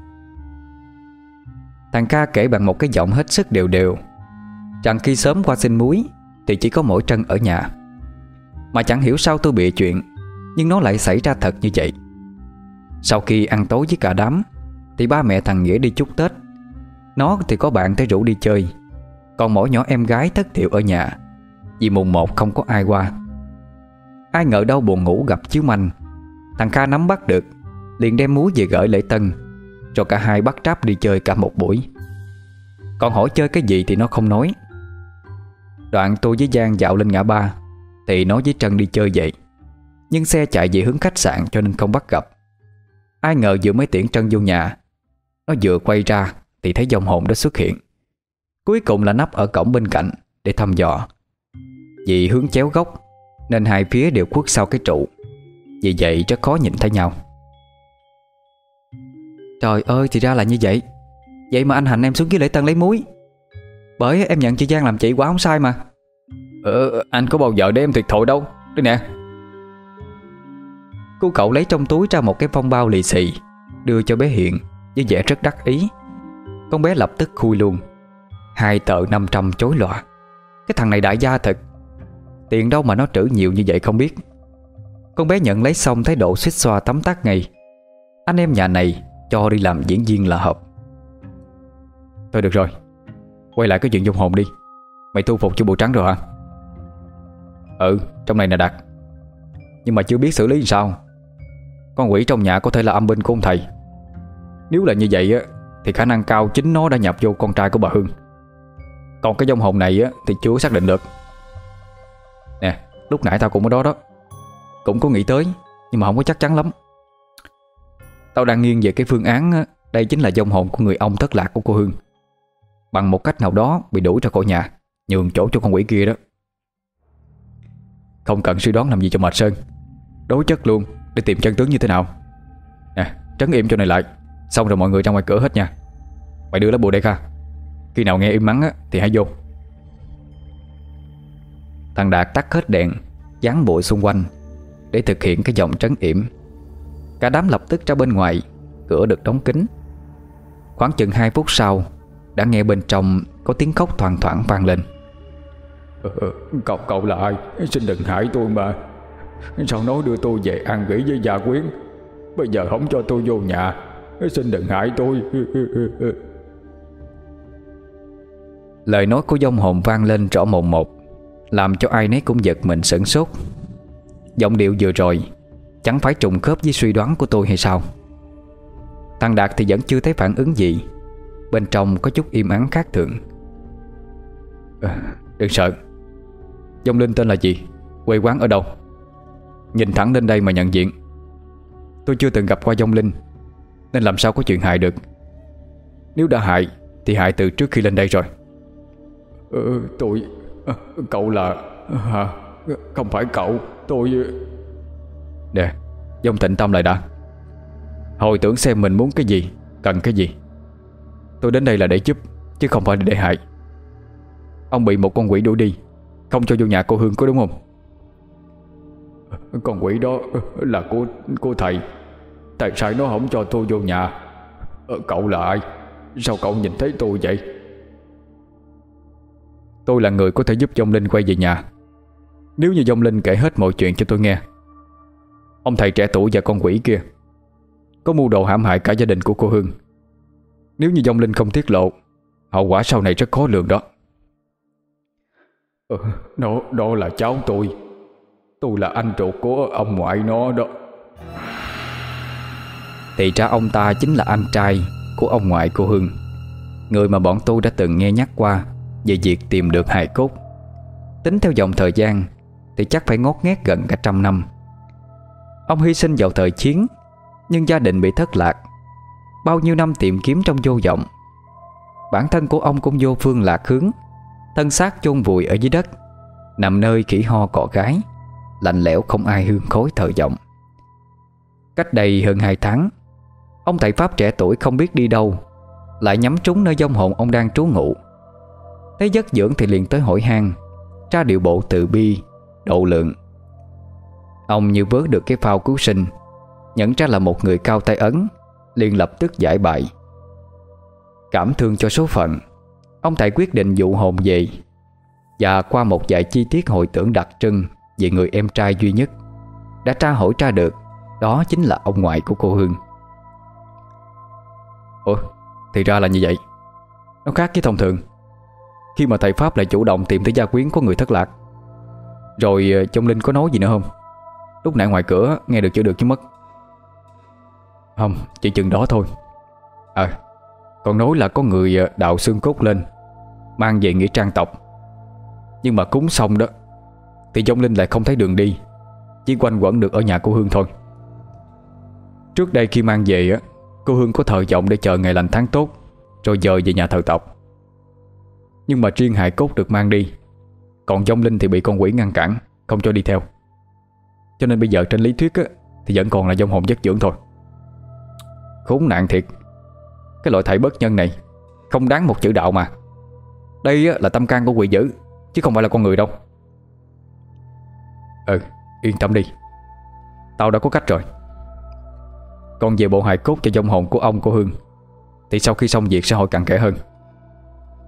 Thằng ca kể bằng một cái giọng hết sức đều đều. Rằng khi sớm qua xin muối, Thì chỉ có mỗi Trân ở nhà. Mà chẳng hiểu sao tôi bị chuyện, Nhưng nó lại xảy ra thật như vậy. Sau khi ăn tối với cả đám, Thì ba mẹ thằng Nghĩa đi chúc Tết. Nó thì có bạn tới rủ đi chơi. Còn mỗi nhỏ em gái thất thiệu ở nhà, Vì mùng một không có ai qua. Ai ngờ đâu buồn ngủ gặp chiếu manh. Thằng Kha nắm bắt được, Liền đem muối về gửi lễ tân. Rồi cả hai bắt tráp đi chơi cả một buổi. Còn hỏi chơi cái gì thì nó không nói. Đoạn tôi với Giang dạo lên ngã ba, Thì nói với Trân đi chơi vậy. Nhưng xe chạy về hướng khách sạn cho nên không bắt gặp. Ai ngờ vừa mới tiễn Trân vô nhà, Nó vừa quay ra Thì thấy dòng hồn đã xuất hiện. Cuối cùng là nắp ở cổng bên cạnh Để thăm dò. Vì hướng chéo góc, Nên hai phía đều khuất sau cái trụ. Vì vậy rất khó nhìn thấy nhau. Trời ơi thì ra là như vậy. Vậy mà anh Hạnh em xuống dưới lễ tân lấy muối. Bởi em nhận chị Giang làm chị quá không sai mà. Ờ anh có bao giờ để em thiệt thòi đâu. Đây nè. Cô cậu lấy trong túi ra một cái phong bao lì xì Đưa cho bé Hiện Với vẻ rất đắc ý. Con bé lập tức khui luôn. Hai tờ 500 chối lọa. Cái thằng này đại gia thật. Tiền đâu mà nó trữ nhiều như vậy không biết. Con bé nhận lấy xong thái độ suýt xoa tắm tắt ngay. Anh em nhà này cho đi làm diễn viên là hợp. Thôi được rồi, Quay lại cái chuyện dung hồn đi. Mày thu phục cho bộ trắng rồi hả? Ừ trong này nè Đạt. Nhưng mà chưa biết xử lý sao. Con quỷ trong nhà có thể là âm binh của ông thầy. Nếu là như vậy á, Thì khả năng cao chính nó đã nhập vô con trai của bà Hương. Còn cái dông hồn này á, Thì chưa xác định được. Nè, lúc nãy tao cũng ở đó đó. Cũng có nghĩ tới, Nhưng mà không có chắc chắn lắm. Tao đang nghiêng về cái phương án Đây chính là dông hồn của người ông thất lạc của cô Hương. Bằng một cách nào đó Bị đuổi ra khỏi nhà Nhường chỗ cho con quỷ kia đó. Không cần suy đoán làm gì cho mệt sơn. Đối chất luôn Để tìm chân tướng như thế nào. Nè trấn im cho này lại. Xong rồi mọi người ra ngoài cửa hết nha. Mày đưa lá bùa đây Kha. Khi nào nghe im mắng á, thì hãy vô. Thằng Đạt tắt hết đèn Dán bụi xung quanh Để thực hiện cái giọng trấn yểm. Cả đám lập tức ra bên ngoài Cửa được đóng kín. Khoảng chừng 2 phút sau Đã nghe bên trong có tiếng khóc thoang thoảng vang lên. Ờ, Cậu cậu là ai? Xin đừng hại tôi mà. Sao nói đưa tôi về ăn nghỉ với gia quyến Bây giờ không cho tôi vô nhà. Xin đừng hại tôi. Lời nói của dông hồn vang lên rõ mồn một Làm cho ai nấy cũng giật mình sửng sốt. Giọng điệu vừa rồi Chẳng phải trùng khớp với suy đoán của tôi hay sao? Thằng Đạt thì vẫn chưa thấy phản ứng gì. Bên trong có chút im ắng khác thường. À, Đừng sợ. Dông Linh tên là gì? Quê quán ở đâu? Nhìn thẳng lên đây mà nhận diện. Tôi chưa từng gặp qua Dông Linh Nên làm sao có chuyện hại được? Nếu đã hại Thì hại từ trước khi lên đây rồi. Ừ, Tôi ờ, Cậu là à, Không phải cậu Tôi Nè Dông tịnh tâm lại đã. Hồi tưởng xem mình muốn cái gì, Cần cái gì. Tôi đến đây là để giúp, Chứ không phải để hại. Ông bị một con quỷ đuổi đi, Không cho vô nhà cô Hương có đúng không? Con quỷ đó là của của thầy. Tại sao nó không cho tôi vô nhà. Ờ, cậu là ai? Sao cậu nhìn thấy tôi vậy? Tôi là người có thể giúp Dông Linh quay về nhà. Nếu như Dông Linh kể hết mọi chuyện cho tôi nghe Ông thầy trẻ tuổi và con quỷ kia Có mưu đồ hãm hại cả gia đình của cô Hương. Nếu như Dông Linh không tiết lộ Hậu quả sau này rất khó lường đó. Ừ, Đó, đó là cháu tôi. Tôi là anh ruột của ông ngoại nó đó. Thì ra ông ta chính là anh trai Của ông ngoại cô Hương Người mà bọn tôi đã từng nghe nhắc qua Về việc tìm được hài cốt. Tính theo dòng thời gian Thì chắc phải ngót nghét gần cả trăm năm Ông hy sinh vào thời chiến, Nhưng gia đình bị thất lạc. Bao nhiêu năm tìm kiếm trong vô vọng. Bản thân của ông cũng vô phương lạc hướng, Thân xác chôn vùi ở dưới đất, Nằm nơi khỉ ho cọ gái, Lạnh lẽo không ai hương khối thờ vọng. Cách đây hơn 2 tháng, Ông thầy Pháp trẻ tuổi không biết đi đâu, Lại nhắm trúng nơi dông hồn ông đang trú ngụ. Thấy giấc dưỡng thì liền tới hỏi han, Tra điệu bộ từ bi, Độ lượng. Ông như vớt được cái phao cứu sinh. Nhận ra là một người cao tay ấn, liền lập tức giải bại Cảm thương cho số phận, Ông thầy quyết định dụ hồn về Và qua một vài chi tiết hồi tưởng đặc trưng Về người em trai duy nhất Đã tra hỏi tra được, Đó chính là ông ngoại của cô Hương. Ủa, Thì ra là như vậy. Nó khác với thông thường. Khi mà thầy Pháp lại chủ động tìm tới gia quyến của người thất lạc. Rồi ờ, trong Linh có nói gì nữa không? Lúc nãy ngoài cửa, nghe được chưa được chứ mất. Không, Chỉ chừng đó thôi. À Còn nói là có người à, đạo xương cốt lên, Mang về nghĩa trang tộc. Nhưng mà cúng xong đó, Thì dông linh lại không thấy đường đi, Chỉ quanh quẩn được ở nhà cô Hương thôi. Trước đây khi mang về á, Cô Hương có thờ vọng để chờ ngày lành tháng tốt, Rồi dời về nhà thờ tộc. Nhưng mà riêng hại cốt được mang đi, Còn dông linh thì bị con quỷ ngăn cản, Không cho đi theo. Cho nên bây giờ trên lý thuyết á, Thì vẫn còn là dông hồn chất dưỡng thôi. Khốn nạn thiệt. Cái loại thầy bất nhân này, Không đáng một chữ đạo mà. Đây là tâm can của quỷ dữ, Chứ không phải là con người đâu. Ừ yên tâm đi. Tao đã có cách rồi. Còn về bộ hài cốt cho dông hồn của ông, của Hương. Thì sau khi xong việc sẽ hỏi cặn kẽ hơn.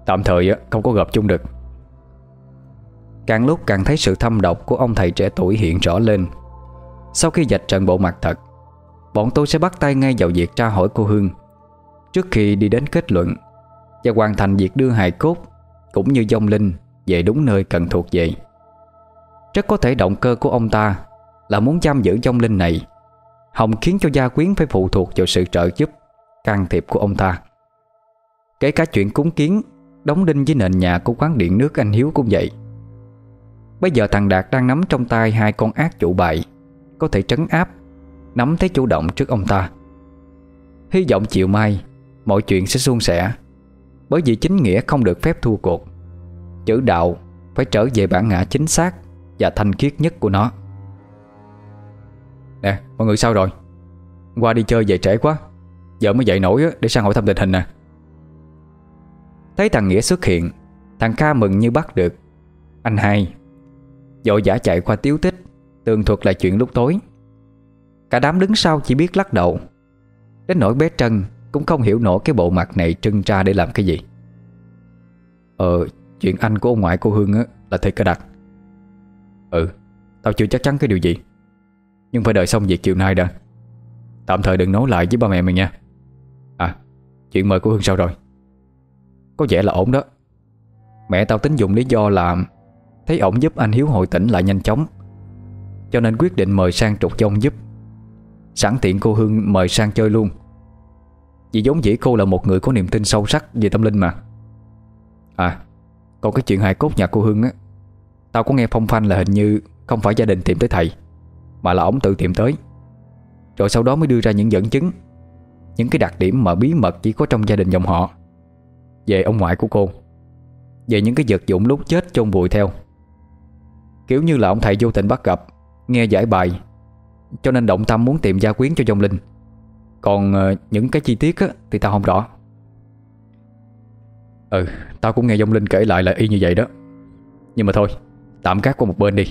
Tạm thời không có gặp chung được. Càng lúc càng thấy sự thâm độc của ông thầy trẻ tuổi hiện rõ lên. Sau khi dạch trận bộ mặt thật, Bọn tôi sẽ bắt tay ngay vào việc tra hỏi cô Hương. Trước khi đi đến kết luận Và hoàn thành việc đưa hài cốt Cũng như dông linh Về đúng nơi cần thuộc về, Rất có thể động cơ của ông ta Là muốn giam giữ dông linh này Hồng khiến cho gia quyến phải phụ thuộc vào sự trợ giúp Can thiệp của ông ta. Kể cả chuyện cúng kiến, Đóng đinh với nền nhà của quán điện nước anh Hiếu cũng vậy. Bây giờ thằng Đạt đang nắm trong tay hai con ác chủ bài có thể trấn áp. Nắm thế chủ động trước ông ta. Hy vọng chiều mai, Mọi chuyện sẽ suôn sẻ. Bởi vì chính nghĩa không được phép thua cuộc. Chữ đạo phải trở về bản ngã chính xác Và thanh khiết nhất của nó. Nè, mọi người sao rồi? Qua đi chơi về trễ quá. Giờ mới dậy nổi để sang hỏi thăm tình hình nè. Thấy thằng Nghĩa xuất hiện, Thằng Ca mừng như bắt được. Anh hai Dội giả chạy qua tiếu tích. Tường thuật lại chuyện lúc tối. Cả đám đứng sau chỉ biết lắc đầu. Đến nỗi bé Trân Cũng không hiểu nổi cái bộ mặt này trưng ra để làm cái gì. Ờ Chuyện anh của ông ngoại cô Hương á, Là thiệt cả đặt Ừ Tao chưa chắc chắn cái điều gì. Nhưng phải đợi xong việc chiều nay đã. Tạm thời đừng nói lại với ba mẹ mình nha. À Chuyện mời cô Hương sao rồi. Có vẻ là ổn đó. Mẹ tao tính dùng lý do là Thấy ổng giúp anh Hiếu hồi tỉnh lại nhanh chóng. Cho nên quyết định mời sang trục dông giúp. Sẵn tiện cô Hương mời sang chơi luôn. Vì giống dĩ cô là một người có niềm tin sâu sắc về tâm linh mà. À Còn cái chuyện hài cốt nhà cô Hương á, Tao có nghe phong phanh là hình như Không phải gia đình tìm tới thầy, Mà là ổng tự tìm tới. Rồi sau đó mới đưa ra những dẫn chứng, Những cái đặc điểm mà bí mật chỉ có trong gia đình dòng họ, Về ông ngoại của cô, Về những cái vật dụng lúc chết chôn vùi theo. Kiểu như là ông thầy vô tình bắt gặp Nghe giải bài Cho nên động tâm muốn tìm gia quyến cho dông linh. Còn ờ, những cái chi tiết á, Thì tao không rõ. Ừ Tao cũng nghe dông linh kể lại là y như vậy đó. Nhưng mà thôi Tạm gác qua một bên đi.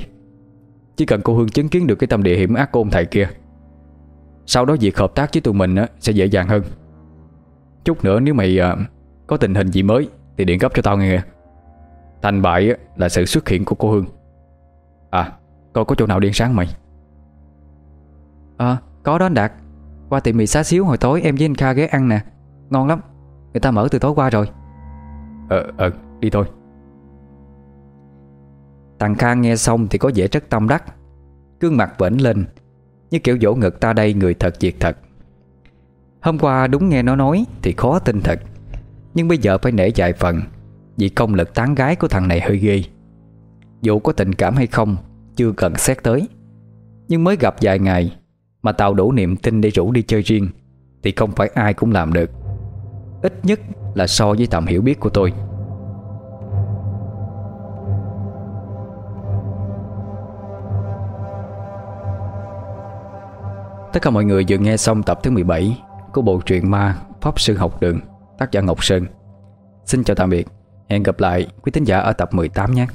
Chỉ cần cô Hương chứng kiến được cái tâm địa hiểm ác của ông thầy kia Sau đó việc hợp tác với tụi mình á, Sẽ dễ dàng hơn. Chút nữa nếu mày à, có tình hình gì mới Thì điện cấp cho tao nghe. Thành bại là sự xuất hiện của cô Hương. À Coi có chỗ nào điên sáng mày? Ờ có đó anh Đạt. Qua tiệm mì xá xíu hồi tối em với anh Kha ghé ăn nè. Ngon lắm. Người ta mở từ tối qua rồi. Ờ ờ đi thôi. Thằng Kha nghe xong thì có vẻ rất tâm đắc. Cương mặt vẫn lên. Như kiểu vỗ ngực ta đây người thật việc thật. Hôm qua đúng nghe nó nói Thì khó tin thật. Nhưng bây giờ phải nể vài phần Vì công lực tán gái của thằng này hơi ghê. Dù có tình cảm hay không chưa cần xét tới. Nhưng mới gặp vài ngày Mà tạo đủ niềm tin để rủ đi chơi riêng, Thì không phải ai cũng làm được. Ít nhất là so với tầm hiểu biết của tôi. Tất cả mọi người vừa nghe xong tập thứ 17 Của bộ truyện ma Pháp Sư Học Đường, Tác giả Ngọc Sơn. Xin chào tạm biệt. Hẹn gặp lại quý tín giả ở tập 18 nhé.